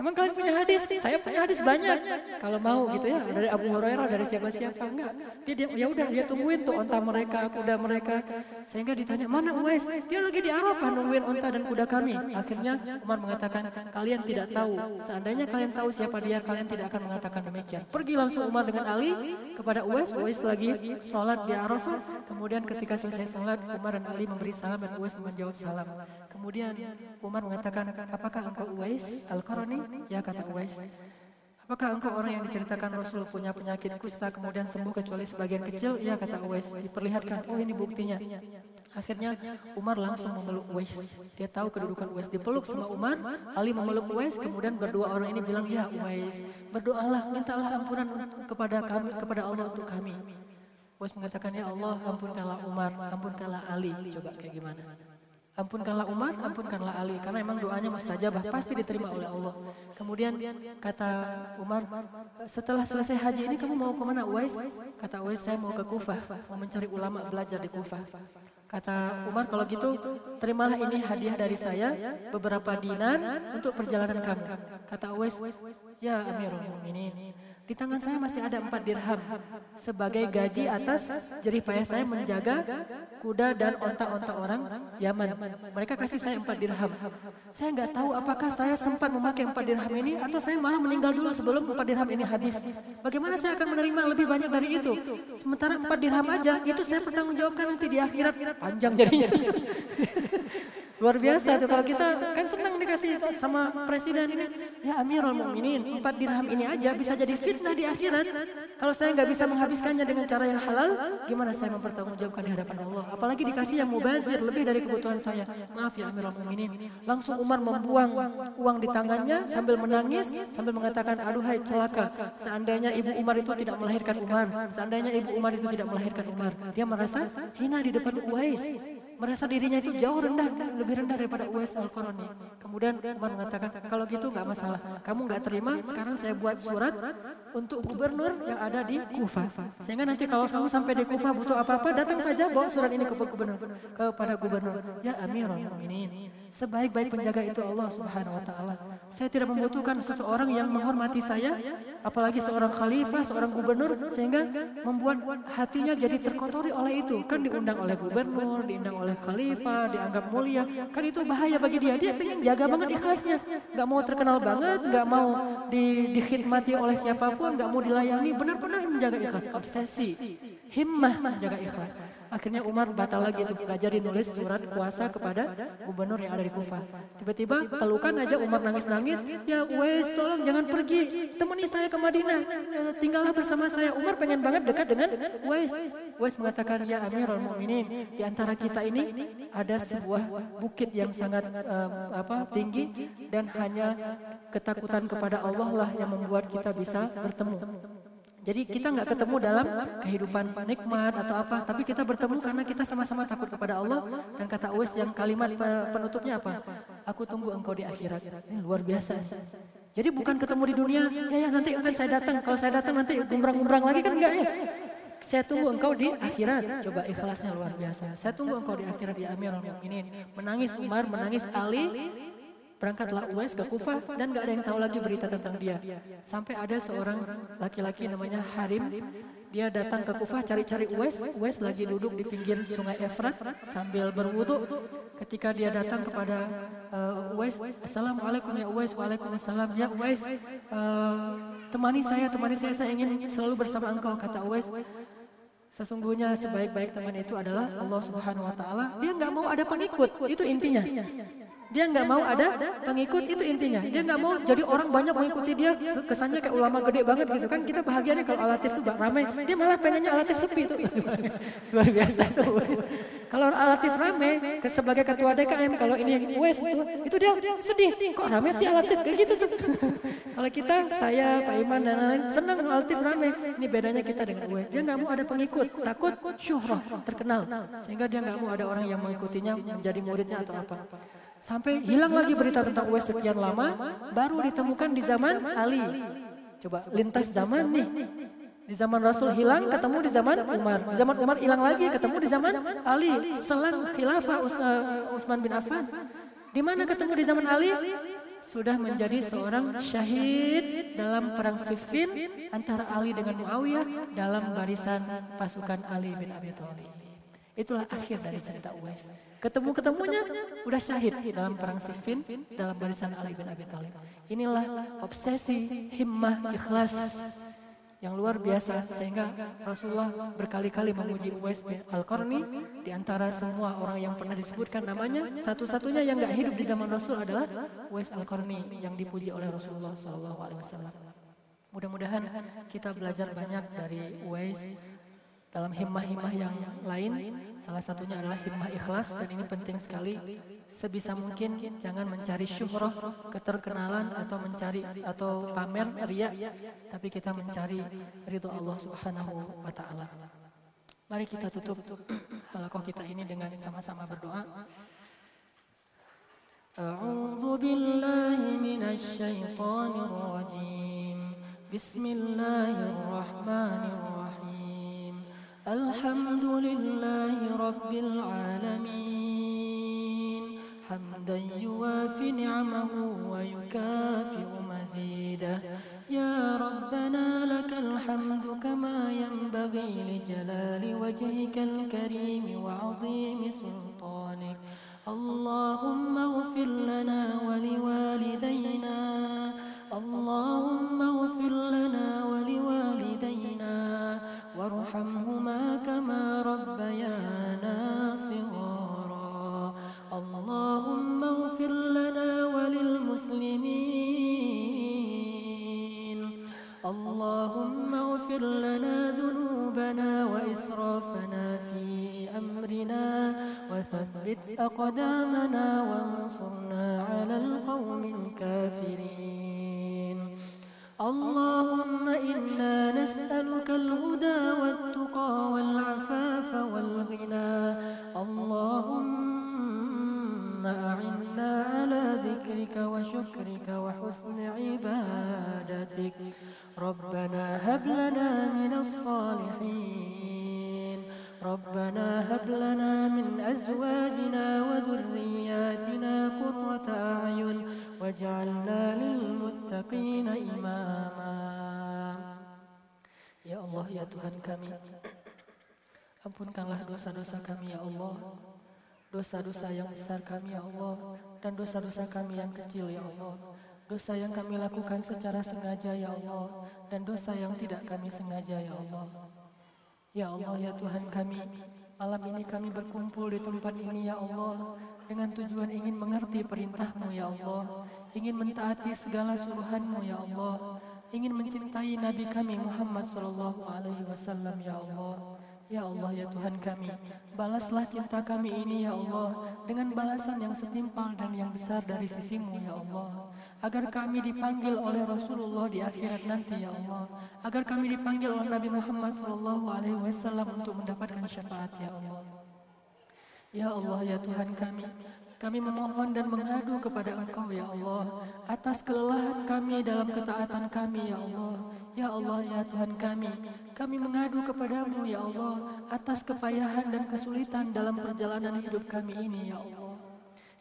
Speaker 1: Emang kalian punya hadis? Saya punya hadis banyak. Kalau mau gitu ya, dari Abu Hurairah, dari siapa-siapa enggak. Dia, dia ya udah dia tungguin tuh onta mereka, kuda mereka. Sehingga ditanya, "Mana Uwais?" Dia lagi di Arafah nungguin onta dan kuda kami. Akhirnya Umar mengatakan, "Kalian tidak tahu. Seandainya kalian tahu siapa dia, kalian tidak akan mengatakan demikian." Pergi langsung Umar dengan Ali kepada Uwais. Uwais lagi sholat di Arafah. Kemudian ketika selesai sholat, Umar dan Ali memberi salam dan Uwais menjawab salam. Kemudian Umar mengatakan, apakah engkau Uwais Al-Qarani? Ya kata Uwais. Apakah engkau orang yang diceritakan Rasul punya penyakit kusta kemudian sembuh kecuali sebagian kecil? Ya kata Uwais. Diperlihatkan, oh ini buktinya. Akhirnya Umar langsung memeluk Uwais. Dia tahu kedudukan Uwais. Dipeluk sama Umar, Ali memeluk Uwais, kemudian berdua orang ini bilang, ya Uwais, berdoalah, mintalah ampunan kepada kami, kepada Allah untuk kami. Uwais mengatakan, ya Allah, ampunkanlah Umar, ampunkanlah Ali. Coba kayak gimana? Ampunkanlah Umar, ampunkanlah Ali. Karena memang doanya mustajabah, pasti diterima oleh Allah. Kemudian kata Umar, setelah selesai haji ini kamu mau ke mana Uwais? Kata Uwais, saya mau ke Kufah, mau mencari ulama belajar di Kufah. Kata Umar, kalau gitu terimalah ini hadiah dari saya, beberapa dinar untuk perjalanan kamu. Kata Uwais, ya Amirul Mukminin, di tangan saya masih ada empat dirham sebagai gaji atas jerih payah saya menjaga kuda dan onta-onta orang Yaman. Mereka kasih saya empat dirham. Saya nggak tahu apakah saya sempat memakai empat dirham ini atau saya malah meninggal dulu sebelum empat dirham ini habis. Bagaimana saya akan menerima lebih banyak dari itu? Sementara empat dirham aja itu saya pertanggungjawabkan nanti di akhirat panjang jadinya. Luar biasa tuh kalau kita kan senang dikasih sama presiden ini. Ya Amirul Mukminin, empat dirham ini aja bisa jadi fitnah di akhirat. Kalau saya nggak bisa menghabiskannya dengan cara yang halal, gimana saya mempertanggungjawabkan di hadapan Allah? Apalagi dikasih yang mubazir lebih dari kebutuhan saya. Maaf ya Amirul Mukminin. Langsung Umar membuang uang di tangannya sambil menangis, sambil mengatakan, aduhai celaka. Seandainya ibu Umar itu tidak melahirkan Umar, seandainya ibu Umar itu tidak melahirkan Umar, dia merasa hina di depan Uwais. Merasa dirinya itu jauh rendah, lebih rendah daripada Uwais Al-Qarani. Kemudian Umar mengatakan, kalau gitu nggak masalah. Kamu nggak terima, sekarang saya buat surat untuk gubernur yang ada di Kufah. Sehingga nanti kalau kamu sampai di Kufah butuh apa-apa, datang saja bawa surat ini ke gubernur, kepada gubernur. Ya Amirul Mukminin. Sebaik-baik penjaga itu Allah Subhanahu wa taala. Saya tidak membutuhkan seseorang yang menghormati saya, apalagi seorang khalifah, seorang gubernur sehingga membuat hatinya jadi terkotori oleh itu. Kan diundang oleh gubernur, diundang oleh khalifah, dianggap mulia. Kan itu bahaya bagi dia. Dia pengen jaga banget ikhlasnya. Gak mau terkenal banget, gak mau di, dikhidmati oleh siapa pun, gak mau dilayani. Benar-benar menjaga ikhlas, obsesi, himmah menjaga ikhlas. Akhirnya Umar batal lagi itu gak jadi nulis surat kuasa kepada gubernur yang ada di Kufah. Tiba-tiba pelukan aja Umar nangis-nangis, ya Wes tolong jangan pergi, temani saya ke Madinah, ya, tinggallah bersama saya. Umar pengen banget dekat dengan Wes. Wes mengatakan, ya Amirul Mukminin, di antara kita ini ada sebuah bukit yang sangat uh, apa tinggi dan hanya ketakutan kepada Allah lah yang membuat kita bisa bertemu. Jadi kita nggak ketemu dalam kehidupan nikmat atau apa, tapi kita bertemu karena kita sama-sama takut kepada Allah dan kata Uwais yang kalimat penutupnya apa? Aku tunggu engkau di akhirat. Ini luar biasa. Jadi bukan ketemu di dunia, ya ya nanti akan saya datang. Kalau saya datang nanti gumrang-gumrang lagi kan enggak ya? Saya tunggu engkau di akhirat. Coba ikhlasnya luar biasa. Saya tunggu engkau di akhirat ya Amirul Mukminin. Menangis Umar, menangis Ali, Berangkatlah Uwais ke Kufah dan gak ada yang tahu lagi berita tentang dia. Sampai ada seorang laki-laki namanya Harim. Dia datang ke Kufah cari-cari Uwais. Uwais lagi duduk di pinggir sungai Efrat sambil berwudu. Ketika dia datang kepada uh, Uwais, Assalamualaikum ya Uwais, Waalaikumsalam. Ya Uwais, uh, temani saya, temani saya, saya ingin selalu bersama engkau, kata Uwais. Sesungguhnya sebaik-baik teman itu adalah Allah Subhanahu wa taala. Dia nggak mau ada pengikut, itu intinya. Dia nggak mau ada pengikut itu intinya. Dia nggak mau jadi orang banyak mengikuti dia. Kesannya kayak ulama gede banget gitu kan. Kita bahagianya kalau alatif tuh ramai. Dia malah pengennya alatif sepi tuh. Luar biasa itu. Kalau alatif ramai sebagai ketua DKM kalau ini yang US itu, itu dia sedih. Kok ramai sih alatif kayak gitu tuh. kalau kita saya Pak Iman dan lain-lain senang alatif ramai. Ini bedanya kita dengan US. Dia nggak mau ada pengikut. Takut syuhrah terkenal. Sehingga dia nggak mau ada orang yang mengikutinya menjadi muridnya atau apa. Sampai hilang lagi berita tentang Uwais sekian lama, baru ditemukan di zaman Ali. Coba lintas zaman nih. Di zaman Rasul hilang, ketemu di zaman Umar. Di zaman Umar hilang lagi, ketemu di zaman Ali. Selang khilafah uh, Utsman bin Affan. Di mana ketemu di zaman Ali? Sudah menjadi seorang syahid dalam perang Siffin antara Ali dengan Muawiyah dalam barisan pasukan Ali bin Abi Thalib. Itulah akhir dari cerita Uwais. Ketemu-ketemunya udah syahid dalam perang Siffin dalam barisan Ali bin Abi Thalib. Inilah obsesi, himmah, ikhlas yang luar biasa sehingga Rasulullah berkali-kali memuji Uwais bin Al-Qarni di antara semua orang yang pernah disebutkan namanya satu-satunya yang nggak hidup di zaman Rasul adalah Uwais Al-Qarni yang dipuji oleh Rasulullah SAW. Mudah-mudahan kita belajar banyak dari Uwais dalam himmah-himmah yang lain salah satunya adalah himmah ikhlas dan ini penting sekali. sebisa mungkin jangan mencari syuhrah keterkenalan atau mencari atau pamer ria tapi kita mencari ridho Allah Subhanahu wa taala. Mari kita tutup halakoh kita ini dengan sama-sama berdoa. A'udzu billahi minasy syaithanir rajim Bismillahirrahmanirrahim الحمد لله رب العالمين. حمدا يوافي نعمه ويكافئ مزيده. يا ربنا لك الحمد كما ينبغي لجلال وجهك الكريم وعظيم سلطانك. اللهم اغفر لنا ولوالدينا. اللهم اغفر لنا ولوالدينا وارحمهما كما ربيانا صغارا. اللهم اغفر لنا وللمسلمين. اللهم اغفر لنا ذنوبنا وإسرافنا في أمرنا وثبت أقدامنا وانصرنا على القوم الكافرين. اللهم إنا نسألك الهدى والتقى والعفاف والغنى. اللهم أعنا على ذكرك وشكرك وحسن عبادتك. ربنا هب لنا من الصالحين. ربنا هب لنا من أزواجنا وذرياتنا قرة أعين. واجعلنا لله للمتقين إماما Ya Allah, ya Tuhan kami, ampunkanlah dosa-dosa kami ya Allah, dosa-dosa yang besar kami ya Allah, dan dosa-dosa kami yang kecil ya Allah, dosa yang kami lakukan secara sengaja ya Allah, dan dosa yang tidak kami sengaja ya Allah. Ya Allah, ya Tuhan kami, malam ini kami berkumpul di tempat ini ya Allah, dengan tujuan ingin mengerti perintahmu ya Allah, ingin mentaati segala suruhanmu ya Allah, ingin mencintai Nabi kami Muhammad sallallahu alaihi wasallam ya Allah. Ya Allah ya Tuhan kami, balaslah cinta kami ini ya Allah dengan balasan yang setimpal dan yang besar dari sisimu ya Allah. Agar kami dipanggil oleh Rasulullah di akhirat nanti ya Allah. Agar kami dipanggil oleh Nabi Muhammad sallallahu alaihi wasallam untuk mendapatkan syafaat ya Allah. Ya Allah ya Tuhan kami, kami memohon dan mengadu kepada Engkau ya Allah atas kelelahan kami dalam ketaatan kami ya Allah. Ya Allah ya Tuhan kami, kami mengadu kepadamu ya Allah atas kepayahan dan kesulitan dalam perjalanan hidup kami ini ya Allah.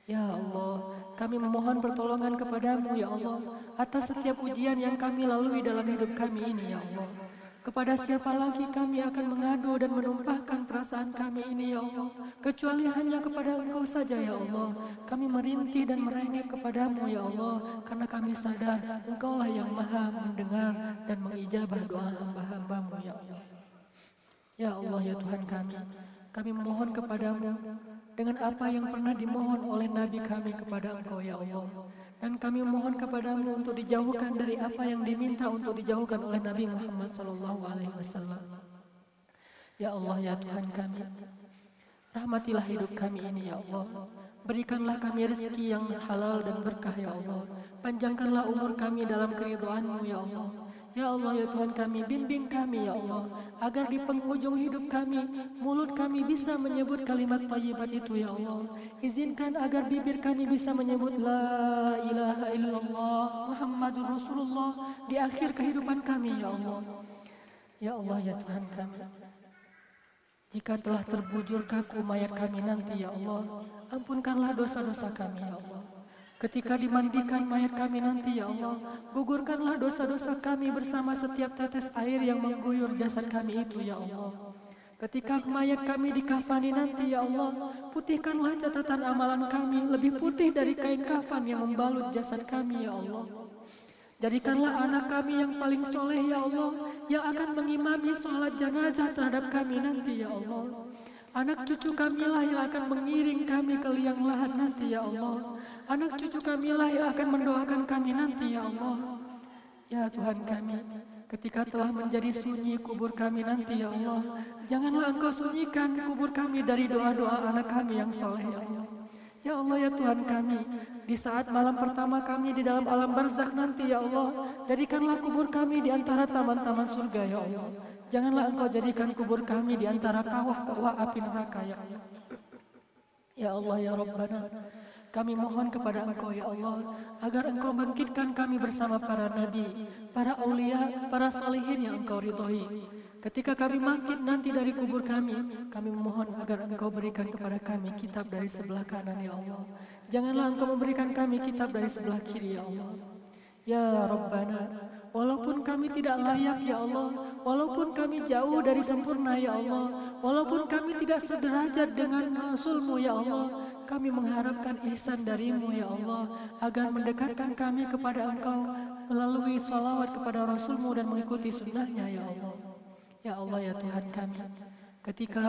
Speaker 1: Ya Allah, kami memohon pertolongan kepadamu ya Allah atas setiap ujian yang kami lalui dalam hidup kami ini ya Allah. Kepada siapa lagi kami akan mengadu dan menumpahkan perasaan kami ini ya Allah? Kecuali hanya kepada Engkau saja ya Allah. Kami merintih dan merengek kepadamu ya Allah Karena kami sadar Engkaulah yang maha mendengar dan mengijabah doa hamba-hambamu ya Allah. Ya Allah ya Tuhan kami Kami memohon kepadamu dengan apa yang pernah dimohon oleh Nabi kami kepada Engkau ya Allah dan kami mohon kepadamu untuk dijauhkan dari apa yang diminta untuk dijauhkan oleh Nabi Muhammad wasallam. Ya Allah ya Tuhan kami, rahmatilah hidup kami ini ya Allah. Berikanlah kami rezeki yang halal dan berkah ya Allah. Panjangkanlah umur kami dalam keridhaanmu ya Allah. Ya Allah ya Tuhan kami, bimbing kami ya Allah agar di penghujung hidup kami mulut kami bisa menyebut kalimat tayyibat itu ya Allah. Izinkan agar bibir kami bisa menyebut la ilaha illallah Muhammadur Rasulullah di akhir kehidupan kami ya Allah. Ya Allah ya Tuhan kami. Jika telah terbujur kaku mayat kami nanti ya Allah, ampunkanlah dosa-dosa kami ya Allah. Ketika dimandikan mayat kami nanti ya Allah, gugurkanlah dosa-dosa kami bersama setiap tetes air yang mengguyur jasad kami itu ya Allah. Ketika mayat kami dikafani nanti ya Allah, putihkanlah catatan amalan kami lebih putih dari kain kafan yang membalut jasad kami ya Allah. Jadikanlah anak kami yang paling soleh ya Allah, yang akan mengimami sholat jenazah terhadap kami nanti ya Allah. Anak cucu kamilah yang akan mengiring kami ke liang lahat nanti ya Allah. Anak cucu kamilah yang akan mendoakan kami nanti ya Allah. Ya Tuhan kami, ketika telah menjadi sunyi kubur kami nanti ya Allah, janganlah Engkau sunyikan kubur kami dari doa-doa anak kami yang soleh ya Allah. Ya Allah ya Tuhan kami, di saat malam pertama kami di dalam alam barzakh nanti ya Allah, jadikanlah kubur kami di antara taman-taman surga ya Allah. Janganlah Engkau jadikan kubur kami di antara kawah-kawah api neraka ya Allah. Ya Allah ya Rabbana, kami mohon kepada Engkau ya Allah agar Engkau bangkitkan kami bersama para nabi, para aulia, para salihin yang Engkau ridhoi. Ketika kami bangkit nanti dari kubur kami, kami memohon agar Engkau berikan kepada kami kitab dari sebelah kanan ya Allah. Janganlah Engkau memberikan kami kitab dari sebelah kiri ya Allah. Ya Rabbana, walaupun kami tidak layak ya Allah, walaupun kami jauh dari sempurna ya Allah, walaupun kami tidak sederajat dengan Rasulmu ya Allah, kami mengharapkan ihsan darimu ya Allah agar mendekatkan kami kepada engkau melalui salawat kepada Rasulmu dan mengikuti sunnahnya ya Allah. Ya Allah ya Tuhan kami, ketika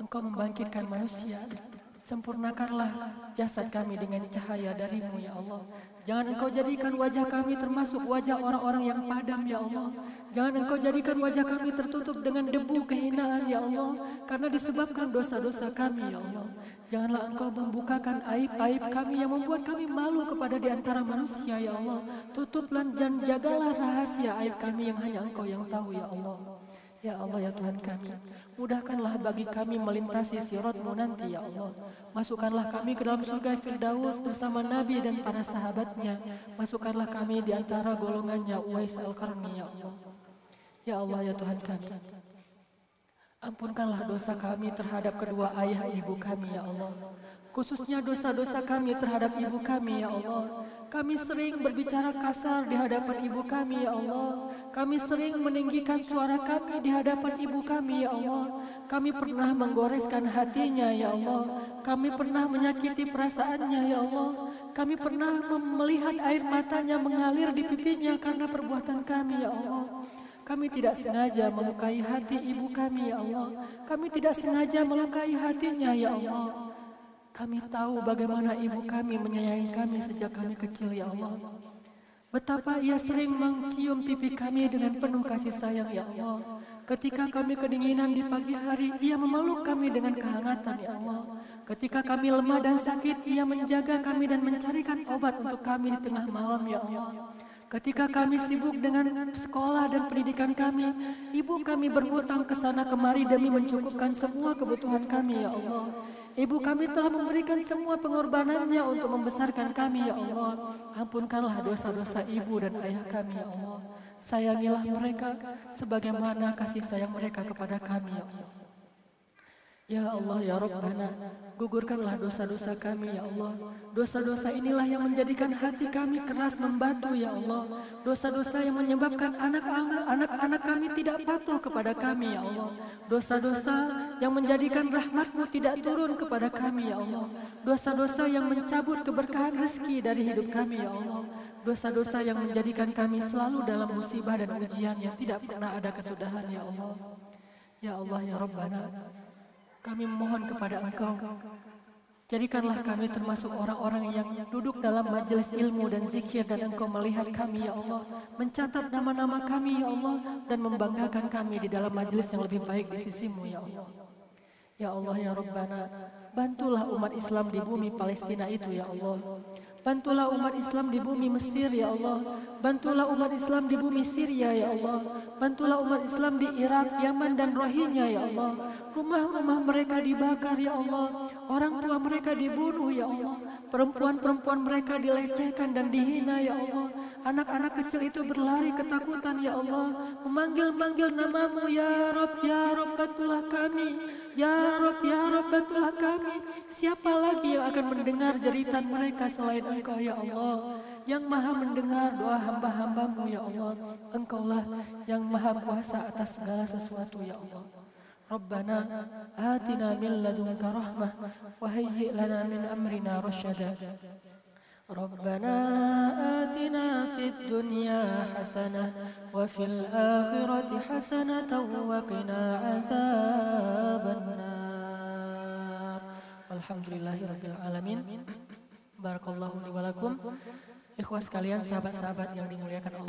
Speaker 1: engkau membangkitkan manusia, sempurnakanlah jasad kami dengan cahaya darimu ya Allah. Jangan engkau jadikan wajah kami termasuk wajah orang-orang yang padam ya Allah. Jangan engkau jadikan wajah kami tertutup dengan debu kehinaan ya Allah. Karena disebabkan dosa-dosa kami ya Allah. Janganlah engkau membukakan aib-aib kami yang membuat kami malu kepada di antara manusia ya Allah. Tutuplah dan jagalah rahasia aib kami yang hanya engkau yang tahu ya Allah. Ya Allah ya Tuhan kami, mudahkanlah bagi kami melintasi siratmu nanti ya Allah. Masukkanlah kami ke dalam surga Firdaus bersama Nabi dan para sahabatnya. Masukkanlah kami di antara golongannya Uwais Al-Qarni ya Allah. Ya Allah ya Tuhan kami. Ampunkanlah dosa kami terhadap kedua ayah ibu kami ya Allah. Khususnya dosa-dosa kami terhadap ibu kami ya Allah. Kami sering berbicara kasar di hadapan ibu kami ya Allah. Kami sering meninggikan suara kami di hadapan ibu kami ya Allah. Kami pernah menggoreskan hatinya ya Allah. Kami pernah menyakiti perasaannya ya Allah. Kami pernah melihat air matanya mengalir di pipinya karena perbuatan kami ya Allah. Kami tidak sengaja melukai hati ibu kami, ya Allah. Kami tidak sengaja melukai hatinya, ya Allah. Kami tahu bagaimana ibu kami menyayangi kami sejak kami kecil, ya Allah. Betapa ia sering mencium pipi kami dengan penuh kasih sayang, ya Allah. Ketika kami kedinginan di pagi hari, ia memeluk kami dengan kehangatan, ya Allah. Ketika kami lemah dan sakit, ia menjaga kami dan mencarikan obat untuk kami di tengah malam, ya Allah. Ketika kami sibuk dengan sekolah dan pendidikan kami, ibu kami berhutang ke sana kemari demi mencukupkan semua kebutuhan kami, ya Allah. Ibu kami telah memberikan semua pengorbanannya untuk membesarkan kami, ya Allah. Ampunkanlah dosa-dosa ibu dan ayah kami, ya Allah. Sayangilah mereka sebagaimana kasih sayang mereka kepada kami, ya Allah. Ya Allah, ya Rabbana, gugurkanlah dosa-dosa kami, ya Allah. Dosa-dosa inilah yang menjadikan hati kami keras membatu, ya Allah. Dosa-dosa yang menyebabkan anak-anak kami tidak patuh kepada kami, ya Allah. Dosa-dosa yang menjadikan rahmatmu tidak turun kepada kami, ya Allah. Dosa-dosa yang mencabut keberkahan rezeki dari hidup kami, ya Allah. Dosa-dosa yang menjadikan kami selalu dalam musibah dan ujian yang tidak pernah ada kesudahan, ya Allah. Ya Allah, ya Rabbana, kami memohon kepada Engkau, jadikanlah kami termasuk orang-orang yang duduk dalam majelis ilmu dan zikir dan Engkau melihat kami, Ya Allah, mencatat nama-nama kami, Ya Allah, dan membanggakan kami di dalam majelis yang lebih baik di sisimu, Ya Allah. Ya Allah, Ya Rabbana, bantulah umat Islam di bumi Palestina itu, Ya Allah. Bantulah umat Islam di bumi Mesir ya Allah. Bantulah umat Islam di bumi Syria ya Allah. Bantulah umat Islam di Irak, Yaman dan Rohingya ya Allah. Rumah-rumah mereka dibakar ya Allah. Orang tua mereka dibunuh ya Allah. Perempuan-perempuan mereka dilecehkan dan dihina ya Allah. Anak-anak kecil itu berlari ketakutan ya Allah. Memanggil-manggil namamu ya Rob, ya Rob bantulah kami. Ya Rob, ya Rob bantulah kami. Siapa lagi yang akan mendengar jeritan mereka selain Engkau ya Allah? Yang maha mendengar doa hamba-hambamu ya Allah. Engkaulah yang maha kuasa atas segala sesuatu ya Allah. Atina min ladunka rahmah wa hayyi lana min amrina rasyada ربنا آتنا في الدنيا حسنة وفي الآخرة حسنة وقنا عذاب النار. والحمد لله رب العالمين. بارك الله لي ولكم. إخوة sekalian sahabat-sahabat yang dimuliakan